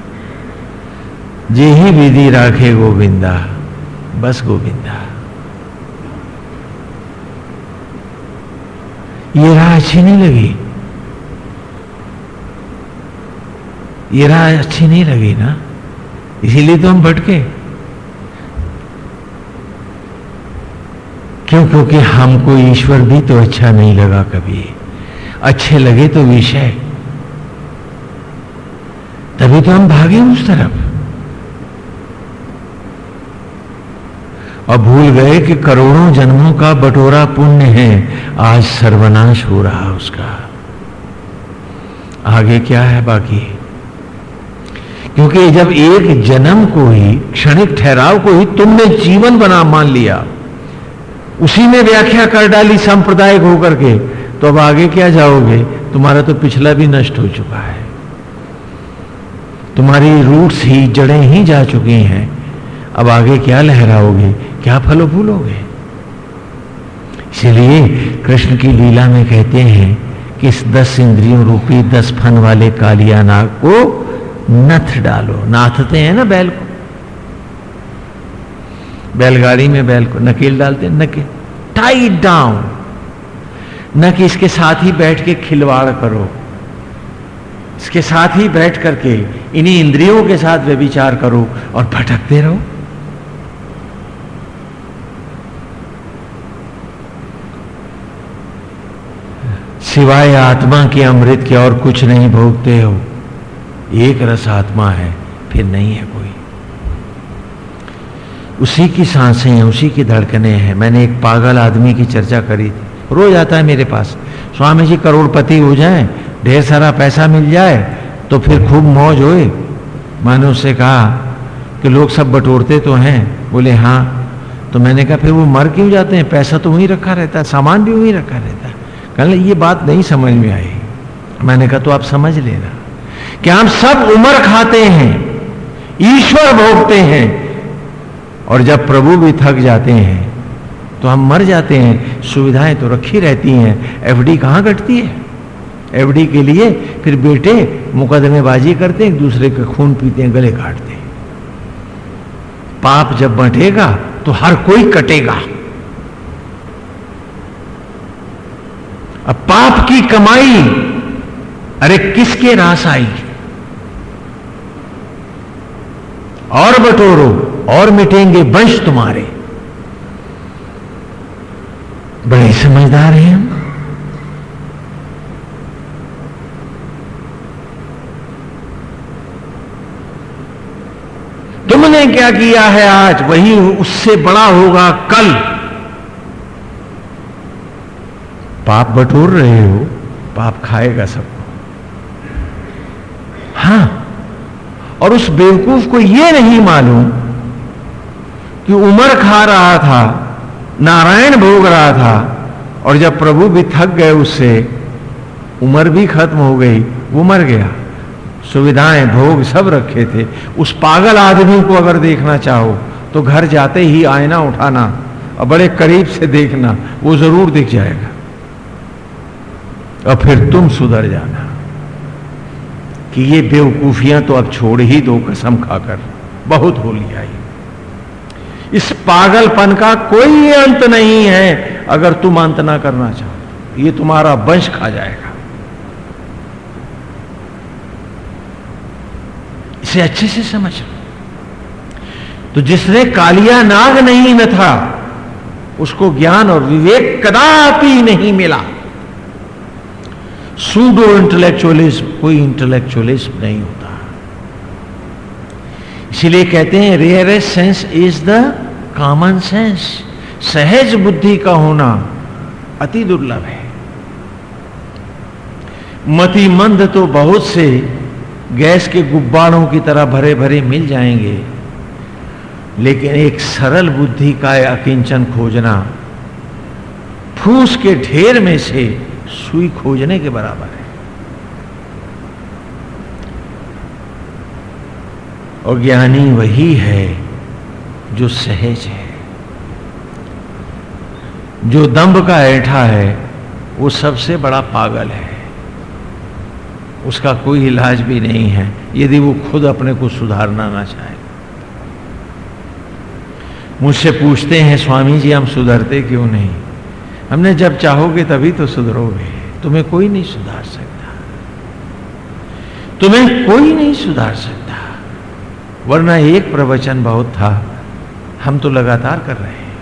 जे ही विधि राखे गोविंदा, बस गोविंदा। ये राह अच्छी नहीं लगी। ये राह अच्छी नहीं लगी ना? इसीलिए तो हम भटके। क्यों? क्योंकि हमको ईश्वर भी तो अच्छा नहीं लगा कभी। अच्छे लगे तो विषय। तभी तो हम भागे उस तरफ़। और भूल गए कि करोड़ों जन्मों का बटोरा पुण्य है। आज सर्वनाश हो रहा उसका। आगे क्या है बाकी? क्योंकि जब एक जन्म को ही, क्षणिक ठहराव को ही तुमने जीवन बना मान लिया। उसी में व्याख्या कर डाली सांप्रदायिक होकर के तो अब आगे क्या जाओगे? तुम्हारा तो पिछला भी नष्ट हो चुका है। तुम्हारी रूट्स ही, जड़ें ही जा चुकी हैं। अब आगे क्या लहराओगे? क्या फलो फूलोगे? इसलिए कृष्ण की लीला में कहते हैं कि इस दस इंद्रियों रूपी दस फन वाले कालिया नाग को नथ डालो। नाथते हैं ना बैल को। बैलगाड़ी में बैल को नकेल डालते नकेल। टाइट डाउन न कि इसके साथ ही बैठ के खिलवाड़ करो। इसके साथ ही बैठ करके इन्हीं इंद्रियों के साथ व्यभिचार करो और भटकते रहो। सिवाय आत्मा के अमृत के और कुछ नहीं भोगते हो। एक रस आत्मा है, फिर नहीं है कोई। उसी की साँसें हैं, उसी की धड़कने हैं। मैंने एक पागल आदमी की चर्चा करी थी। रोज आता है मेरे पास। स्वामी जी करोड़पति हो जाए, ढेर सारा पैसा मिल जाए तो फिर खूब मौज होए। मैंने उससे कहा कि लोग सब बटोरते तो हैं। बोले हाँ। तो मैंने कहा, फिर वो मर क्यों जाते हैं? पैसा तो वहीं रखा रहता है, सामान भी वहीं रखा रहता है। कहने ये बात नहीं समझ में आई। मैंने कहा तो आप समझ लेना कि हम सब उम्र खाते हैं, ईश्वर भोगते हैं और जब प्रभु भी थक जाते हैं तो हम मर जाते हैं। सुविधाएँ तो रखी रहती हैं। एफडी कहाँ घटती है? एफडी के लिए फिर बेटे मुकदमेबाजी करते हैं, दूसरे के खून पीते हैं, गले काटते हैं। पाप जब बंटेगा तो हर कोई कटेगा। अब पाप की कमाई, अरे किसके रास आई और बटोरो। और मिटेंगे वंश तुम्हारे। बड़े समझदार हैं हम। तुमने क्या किया है आज? वही उससे बड़ा होगा कल। पाप बटोर रहे हो, पाप खाएगा सबको। हाँ, और उस बेवकूफ़ को यह नहीं मालूम कि उमर खा रहा था, नारायण भोग रहा था, और जब प्रभु भी थक गए उससे, उम्र भी खत्म हो गई, वो मर गया। सुविधाएँ, भोग सब रखे थे। उस पागल आदमी को अगर देखना चाहो तो घर जाते ही आईना उठाना और बड़े करीब से देखना, वो ज़रूर दिख जाएगा। और फिर तुम सुधर जाना कि ये बेवकूफियाँ तो अब छोड़ ही दो कसम खाकर, बहुत हो लिया इस पागलपन का कोई अंत नहीं है, अगर तुम अंत ना करना चाहो ये तुम्हारा वंश खा जाएगा। इसे अच्छे से समझ। लो तो जिसने कालिया नाग नहीं न था, उसको ज्ञान और विवेक कदापि नहीं मिला। सूडो इंटेलेक्चुअलिज्म, कोई इंटेलेक्चुअलिज्म नहीं होता। इसलिए कहते हैं rarest sense is the common sense सहज बुद्धि का होना अति दुर्लभ है। मतिमंद तो बहुत से गैस के गुब्बारों की तरह भरे भरे मिल जाएँगे, लेकिन एक सरल बुद्धि का अकिंचन खोजना, फूस के ढेर में से सुई खोजने के बराबर है। और ज्ञानी वही है जो सहज है, जो दंभ का ऐठा है, वो सबसे बड़ा पागल है। उसका कोई इलाज भी नहीं है, यदि वो खुद अपने को सुधारना ना चाहे। मुझसे पूछते हैं, स्वामी जी, हम सुधरते क्यों नहीं? हमने, जब चाहोगे तभी तो सुधरोगे, तुम्हें कोई नहीं सुधार सकता। तुम्हें कोई नहीं सुधार सकता। वरना एक प्रवचन बहुत था हम तो लगातार कर रहे हैं।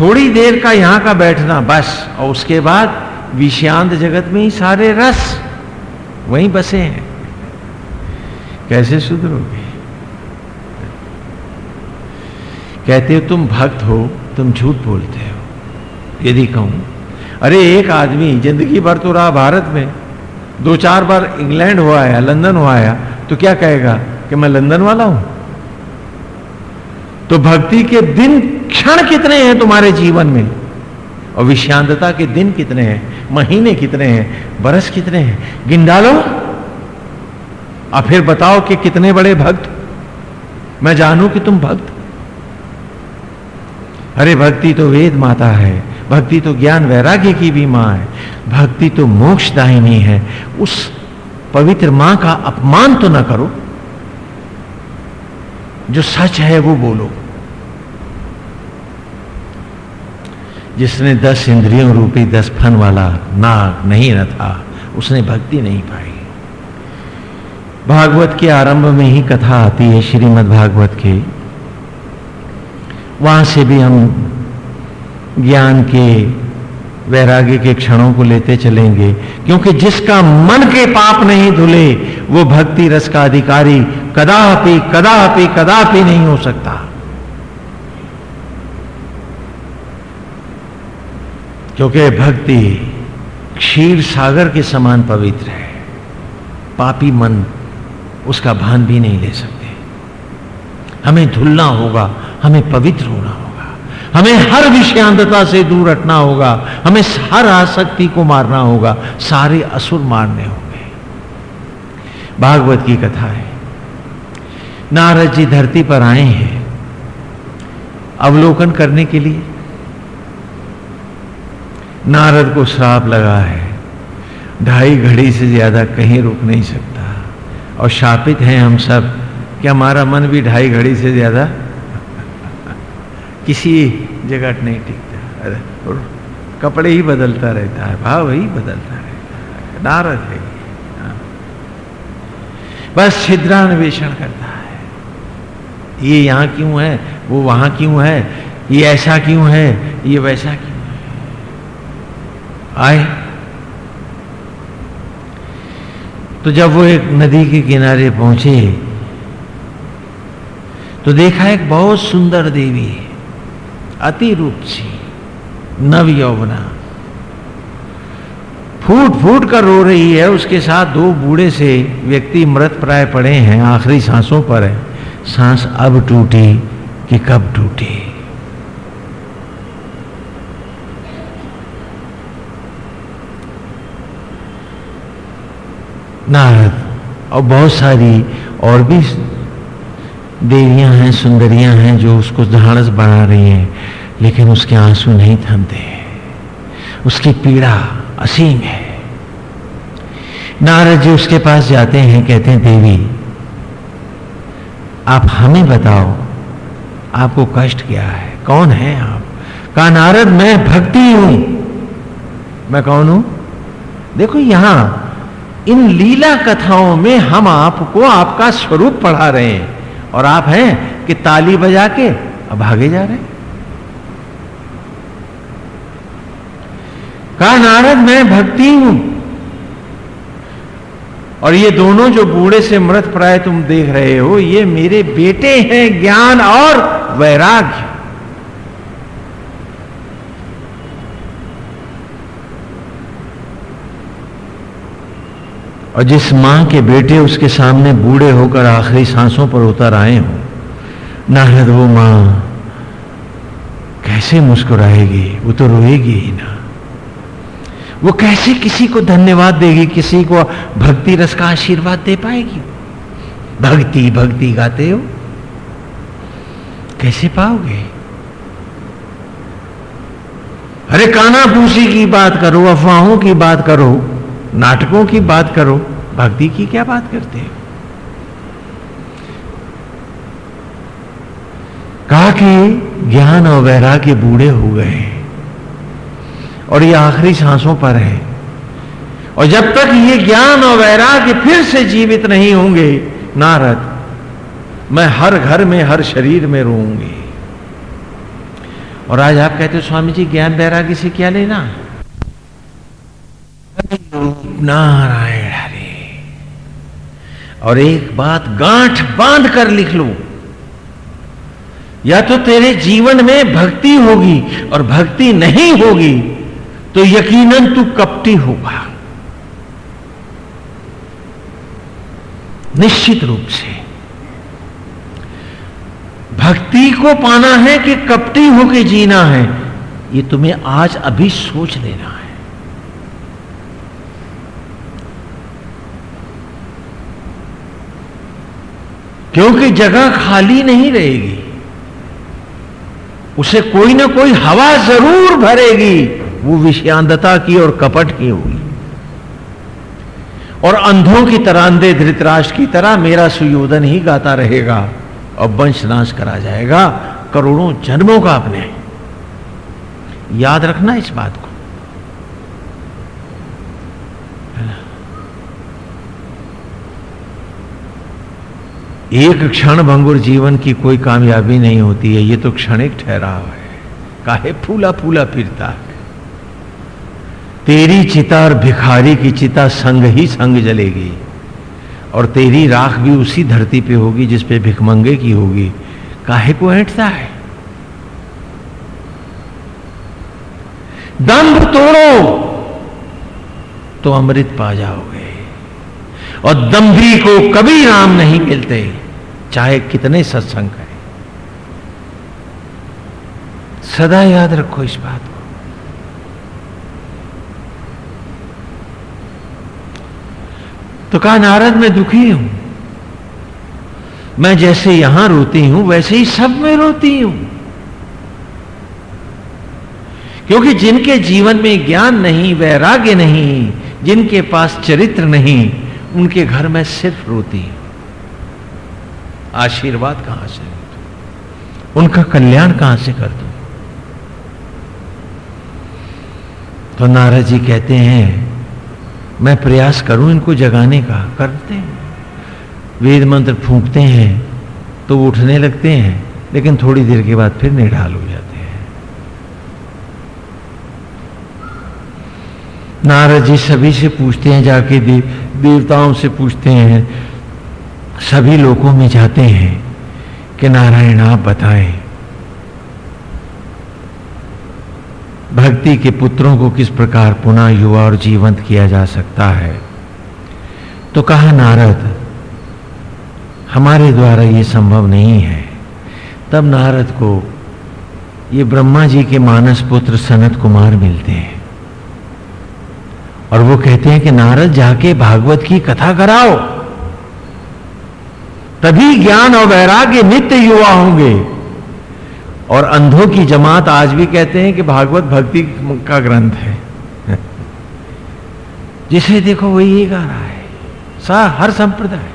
थोड़ी देर का यहाँ का बैठना बस, और उसके बाद विषांत जगत में ही सारे रस वहीं बसे हैं। कैसे सुधरोगे? कहते हो, तुम भक्त हो, तुम झूठ बोलते हो। यदि कहूँ, अरे, एक आदमी ज़िंदगी भर तो रहा भारत में, दो चार बार इंग्लैंड हुआ आया, लंदन हुआ आया तो क्या कहेगा? कि मैं लंदन वाला हूँ? तो भक्ति के दिन क्षण कितने हैं तुम्हारे जीवन में? और विषांतता के दिन कितने हैं? महीने कितने हैं? बरस कितने हैं? गिन डालो। और फिर बताओ कि कितने बड़े भक्त? मैं जानू कि तुम भक्त? अरे, भक्ति तो वेद माता है। भक्ति तो ज्ञान वैराग्य की भी माँ है। भक्ति तो मोक्षदायिनी है। उस पवित्र माँ का अपमान तो ना करो। जो सच है वो बोलो। जिसने दस इंद्रियों रूपी दस फन वाला नाग नहीं न था, उसने भक्ति नहीं पाई। भागवत के आरंभ में ही कथा आती है श्रीमद् भागवत के। वहाँ से भी हम ज्ञान के, वैराग्य के क्षणों को लेते चलेंगे, क्योंकि जिसका मन के पाप नहीं धुले वो भक्ति रस का अधिकारी कदापि कदापि कदापि नहीं हो सकता। क्योंकि भक्ति क्षीर सागर के समान पवित्र है। पापी मन उसका भान भी नहीं ले सकते। हमें धुलना होगा, हमें पवित्र होना होगा, हमें हर विषयांतता से दूर हटना होगा, हमें हर आसक्ति को मारना होगा, सारे असुर मारने होंगे। भागवत की कथा है। नारद जी धरती पर आए हैं अवलोकन करने के लिए। नारद को श्राप लगा है। ढाई घड़ी से ज़्यादा कहीं रुक नहीं सकता। और शापित हैं हम सब कि हमारा मन भी ढाई घड़ी से ज़्यादा किसी जगह नहीं टिकता। अरे कपड़े ही बदलता रहता है, भाव ही बदलता रहता है। नारद हाँ। बस छिद्रान्वेषण करता है। ये यहाँ क्यों है? वो वहाँ क्यों है? ये ऐसा क्यों है? ये वैसा क्यों है? आए। तो जब वो एक नदी के किनारे पहुँचे तो देखा एक बहुत सुंदर देवी अति रूप सी नव यौवना फूट फूट कर रो रही है, उसके साथ दो बूढ़े से व्यक्ति मृत प्राय पड़े हैं, आखिरी सांसों पर है। सांस अब टूटी कि कब टूटी। नारद, और बहुत सारी और भी देवियाँ हैं, सुंदरियाँ हैं, जो उसको ढाड़स बना रही हैं, लेकिन उसके आँसू नहीं थमते। उसकी पीड़ा असीम है। नारद जी उसके पास जाते हैं, कहते हैं, देवी, आप हमें बताओ, आपको कष्ट क्या है? कौन है आप? कहा, नारद, मैं भक्ति हूँ। मैं कौन हूँ? देखो यहाँ, इन लीला कथाओं में हम आपको आपका स्वरूप पढ़ा रहे हैं और आप हैं कि ताली बजा के अब भागे जा रहे हैं। कहा नारद मैं भक्ति हूँ। और ये दोनों जो बूढ़े से मृत प्राय तुम देख रहे हो, ये मेरे बेटे हैं, ज्ञान और वैराग्य। और जिस माँ के बेटे उसके सामने बूढ़े होकर आखिरी सांसों पर उतर आए हो, नारद वो माँ, कैसे मुस्कुराएगी? वो तो रोएगी ही ना। वो कैसे किसी को धन्यवाद देगी, किसी को भक्ति रस का आशीर्वाद दे पाएगी? भक्ति भक्ति गाते हो? कैसे पाओगे? अरे काना पूसी की बात करो, अफवाहों की बात करो, नाटकों की बात करो, भक्ति की क्या बात करते हो? कहा कि ज्ञान और वैराग्य बूढ़े हो गए और ये आखिरी सांसों पर है। और जब तक ये ज्ञान और वैराग्य फिर से जीवित नहीं होंगे, नारद, मैं हर घर में, हर शरीर में रोऊँगी। और आज आप कहते हो, स्वामी जी, ज्ञान वैराग्य से क्या लेना? नारायण हरे, और एक बात गांठ बाँध कर लिख लो। या तो तेरे जीवन में भक्ति होगी और भक्ति नहीं होगी तो यकीनन तू कपटी होगा निश्चित रूप से। भक्ति को पाना है कि कपटी होके जीना है, ये तुम्हें आज अभी सोच लेना है। क्योंकि जगह खाली नहीं रहेगी, उसे कोई ना कोई हवा ज़रूर भरेगी। वो विषयांधता की और कपट की होगी और अंधों की तरह अंधे धृतराष्ट्र की तरह मेरा सुयोधन ही गाता रहेगा। और वंश नाश करा जाएगा। करोड़ों जन्मों का अपने याद रखना इस बात को। एक क्षण भंगुर जीवन की कोई कामयाबी नहीं होती है। ये तो क्षणिक ठहराव है। काहे फूला फूला फिरता है। तेरी चिता और भिखारी की चिता संग ही संग जलेगी। और तेरी राख भी उसी धरती पे होगी जिस पे भिखमंगे की होगी। काहे को ऐंठता है? दंभ तोड़ो तो अमृत पा जाओगे। और दम्भी को कभी राम नहीं मिलते, चाहे कितने सत्संग करें। सदा याद रखो इस बात तो कहा, नारद, मैं दुखी हूँ। मैं जैसे यहाँ रोती हूँ, वैसे ही सब में रोती हूँ। क्योंकि जिनके जीवन में ज्ञान नहीं, वैराग्य नहीं, जिनके पास चरित्र नहीं, उनके घर में सिर्फ़ रोती आशीर्वाद कहाँ से उनका कल्याण कहाँ से कर दू तो नारद जी कहते हैं मैं प्रयास करूँ इनको जगाने का, करते हैं। वेद मंत्र फूंकते हैं तो वो उठने लगते हैं, लेकिन थोड़ी देर के बाद फिर निढाल हो जाते हैं। नारद जी सभी से पूछते हैं, जाके देव देवताओं से पूछते हैं, सभी लोगों में जाते हैं कि नारायण आप बताएँ। भक्ति के पुत्रों को किस प्रकार पुनः युवा और जीवंत किया जा सकता है? तो कहा, नारद, हमारे द्वारा ये संभव नहीं है। तब नारद को ये ब्रह्मा जी के मानस पुत्र सनत कुमार मिलते हैं और वो कहते हैं कि, नारद, जाके भागवत की कथा कराओ। तभी ज्ञान और वैराग्य नित्य युवा होंगे। और अंधों की जमात आज भी कहते हैं कि भागवत भक्ति का ग्रंथ है। जिसे देखो वही ये गा रहा है। सा हर संप्रदाय।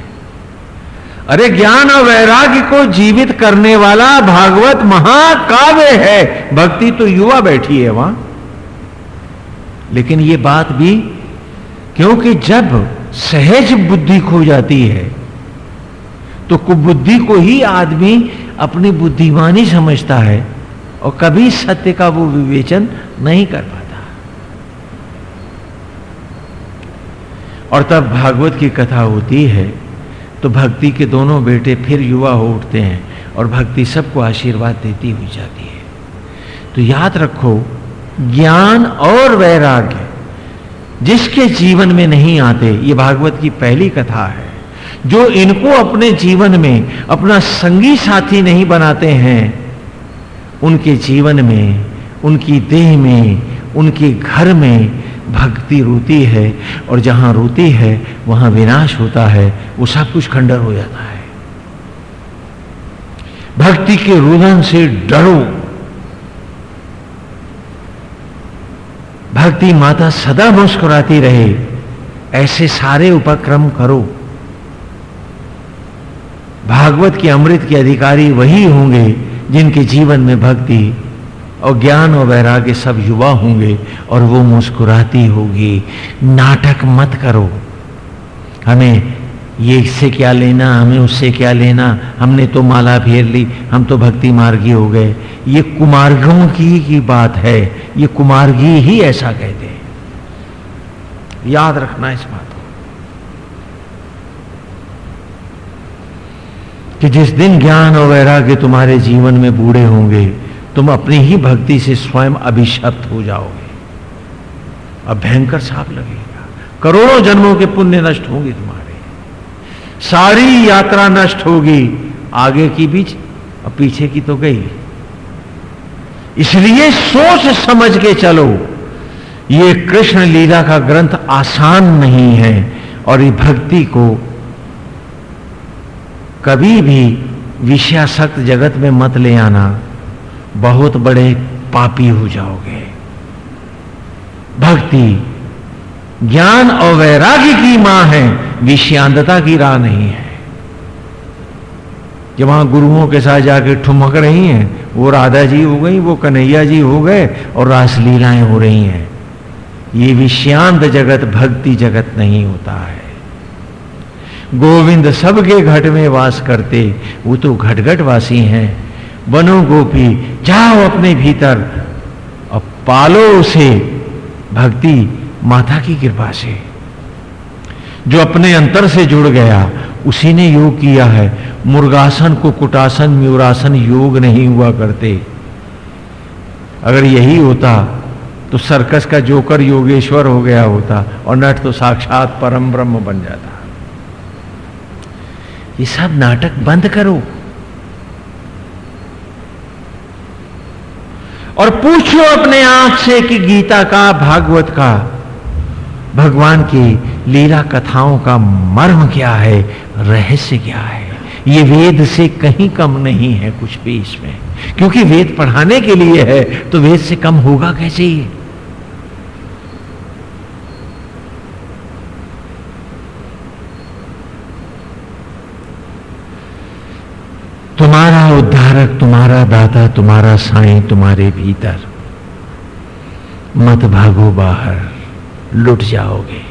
अरे ज्ञान और वैराग्य को जीवित करने वाला भागवत महाकाव्य है। भक्ति तो युवा बैठी है वहाँ। लेकिन ये बात भी क्योंकि जब सहज बुद्धि खो जाती है तो कुबुद्धि को ही आदमी अपनी बुद्धिमानी समझता है और कभी सत्य का वो विवेचन नहीं कर पाता। और तब भागवत की कथा होती है तो भक्ति के दोनों बेटे फिर युवा हो उठते हैं और भक्ति सबको आशीर्वाद देती हुई जाती है। तो याद रखो, ज्ञान और वैराग्य जिसके जीवन में नहीं आते, ये भागवत की पहली कथा है। जो इनको अपने जीवन में अपना संगी साथी नहीं बनाते हैं, उनके जीवन में, उनकी देह में, उनके घर में भक्ति रोती है और जहाँ रोती है, वहाँ विनाश होता है, वो सब कुछ खंडर हो जाता है। भक्ति के रुदन से डरो। भक्ति माता सदा मुस्कुराती रहे, ऐसे सारे उपक्रम करो। भागवत के अमृत के अधिकारी वही होंगे जिनके जीवन में भक्ति और ज्ञान और वैराग्य सब युवा होंगे और वो मुस्कुराती होगी। नाटक मत करो। हमें ये इससे क्या लेना, हमें उससे क्या लेना? हमने तो माला फेर ली, हम तो भक्ति मार्गी हो गए। ये कुमार्गों की की बात है, ये कुमार्गी ही ऐसा कहते हैं। याद रखना इस बात कि जिस दिन ज्ञान और वैराग्य तुम्हारे जीवन में बूढ़े होंगे, तुम अपनी ही भक्ति से स्वयं अभिशप्त हो जाओगे। अब भयंकर साप लगेगा। करोड़ों जन्मों के पुण्य नष्ट होंगे तुम्हारे। सारी यात्रा नष्ट होगी। आगे की बीच और पीछे की तो गई। इसलिए सोच समझ के चलो। ये कृष्ण लीला का ग्रंथ आसान नहीं है और ये भक्ति को कभी भी विषयासक्त जगत में मत ले आना। बहुत बड़े पापी हो जाओगे। भक्ति, ज्ञान और वैराग्य की माँ है विषयांतता की राह नहीं है। जब वहाँ गुरुओं के साथ जाके ठुमक रही हैं, वो राधा जी हो गई, वो कन्हैया जी हो गए और रासलीलाएँ हो रही हैं। ये विषयांत जगत, भक्ति जगत नहीं होता है। गोविंद सबके घट में वास करते, वो तो घट घट वासी हैं। बनो गोपी, जाओ अपने भीतर। और पालो उसे, भक्ति माता की कृपा से। जो अपने अंतर से जुड़ गया, उसी ने योग किया है। मुर्गासन को कुटासन, म्यूरासन योग नहीं हुआ करते। अगर यही होता तो सर्कस का जोकर योगेश्वर हो गया होता, और नट तो साक्षात परम ब्रह्म बन जाता। ये सब नाटक बंद करो। और पूछो अपने आप से कि गीता का, भागवत का, भगवान की लीला कथाओं का मर्म क्या है, रहस्य क्या है? ये वेद से कहीं कम नहीं है कुछ भी इसमें। क्योंकि वेद पढ़ाने के लिए है तो वेद से कम होगा कैसे ये? तुम्हारा उद्धारक, तुम्हारा दाता, तुम्हारा साईं, तुम्हारे भीतर। मत भागो बाहर, लुट जाओगे।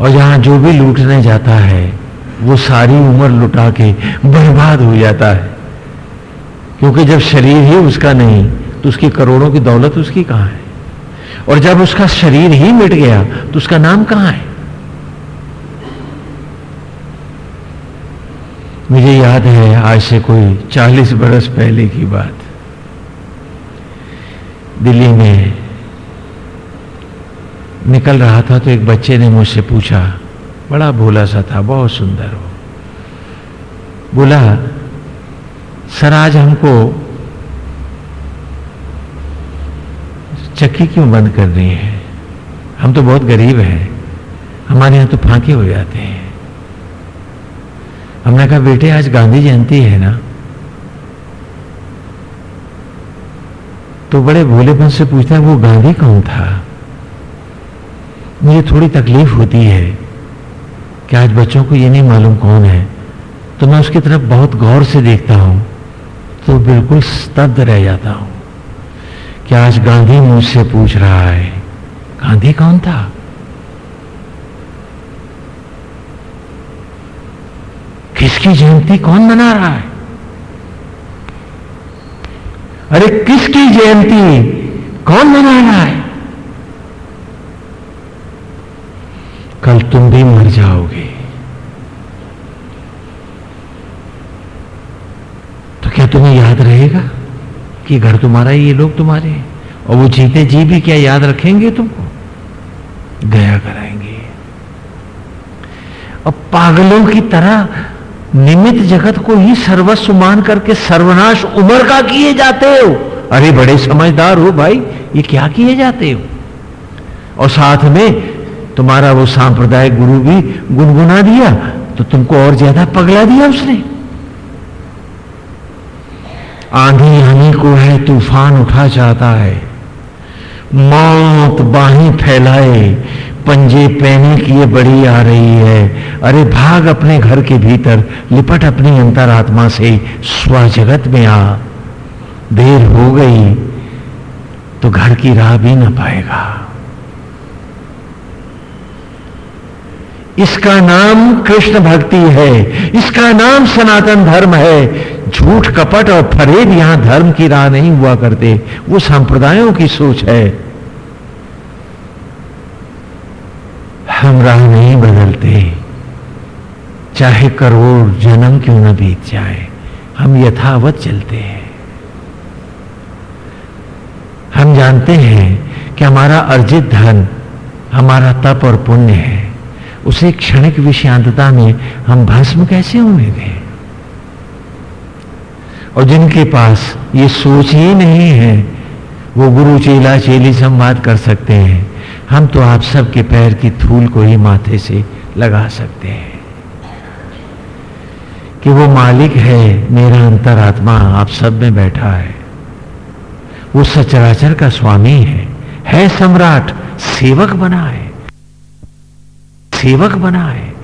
और यहाँ जो भी लूटने जाता है, वो सारी उम्र लुटा के बर्बाद हो जाता है। क्योंकि जब शरीर ही उसका नहीं तो उसकी करोड़ों की दौलत उसकी कहाँ है? और जब उसका शरीर ही मिट गया तो उसका नाम कहाँ है? मुझे याद है आज से कोई चालीस बरस पहले की बात। दिल्ली में निकल रहा था तो एक बच्चे ने मुझसे पूछा, बड़ा भोला सा था, बहुत सुंदर हो। बोला, सर, आज हमको चक्की क्यों बंद कर रही है? हम तो बहुत गरीब हैं। हमारे यहाँ तो फांके हो जाते हैं। हमने कहा, बेटे, आज गांधी जयंती है ना? तो बड़े भोलेपन से पूछते हैं, वो गांधी कौन था? मुझे थोड़ी तकलीफ़ होती है कि आज बच्चों को ये नहीं मालूम कौन है। तो मैं उसकी तरफ़ बहुत गौर से देखता हूँ तो बिल्कुल स्तब्ध रह जाता हूँ कि आज गांधी मुझसे पूछ रहा है, गांधी कौन था? किसकी जयंती कौन मना रहा है? अरे किसकी जयंती? कौन मना रहा है? कल तुम भी मर जाओगे। तो क्या तुम्हें याद रहेगा कि घर तुम्हारा ही ये लोग तुम्हारे और वो जीते जी भी क्या याद रखेंगे तुमको? गया कराएँगे। और पागलों की तरह निमित जगत को ही सर्वस्व मान करके सर्वनाश उम्र का किए जाते हो। अरे बड़े समझदार हो भाई, ये क्या किए जाते हो? और साथ में तुम्हारा वो सांप्रदायिक गुरु भी गुनगुना दिया तो तुमको और ज़्यादा पगला दिया उसने। आंधी आने को है, तूफ़ान उठा जाता है। मौत बाहें फैलाए पंजे पहने की ये बड़ी आ रही है। अरे भाग अपने घर के भीतर, लिपट अपनी अंतरात्मा से स्व जगत में आ। देर हो गई तो घर की राह भी ना पाएगा। इसका नाम कृष्ण भक्ति है, इसका नाम सनातन धर्म है। झूठ, कपट और फरेब यहाँ धर्म की राह नहीं हुआ करते, वो संप्रदायों की सोच है। हम राह नहीं बदलते। चाहे करोड़ जन्म क्यों न बीत जाए, हम यथावत चलते हैं। हम जानते हैं कि हमारा अर्जित धन, हमारा तप और पुण्य है। उसे क्षणिक विषांतता में हम भस्म कैसे होने दें और जिनके पास ये सोच ही नहीं है, वो गुरु चेला चेली संवाद कर सकते हैं। हम तो आप सबके पैर की धूल को ही माथे से लगा सकते हैं। कि वो मालिक है, मेरा अंतरात्मा आप सब में बैठा है। वो सचराचर का स्वामी है। है सम्राट, सेवक बना है। सेवक बना है।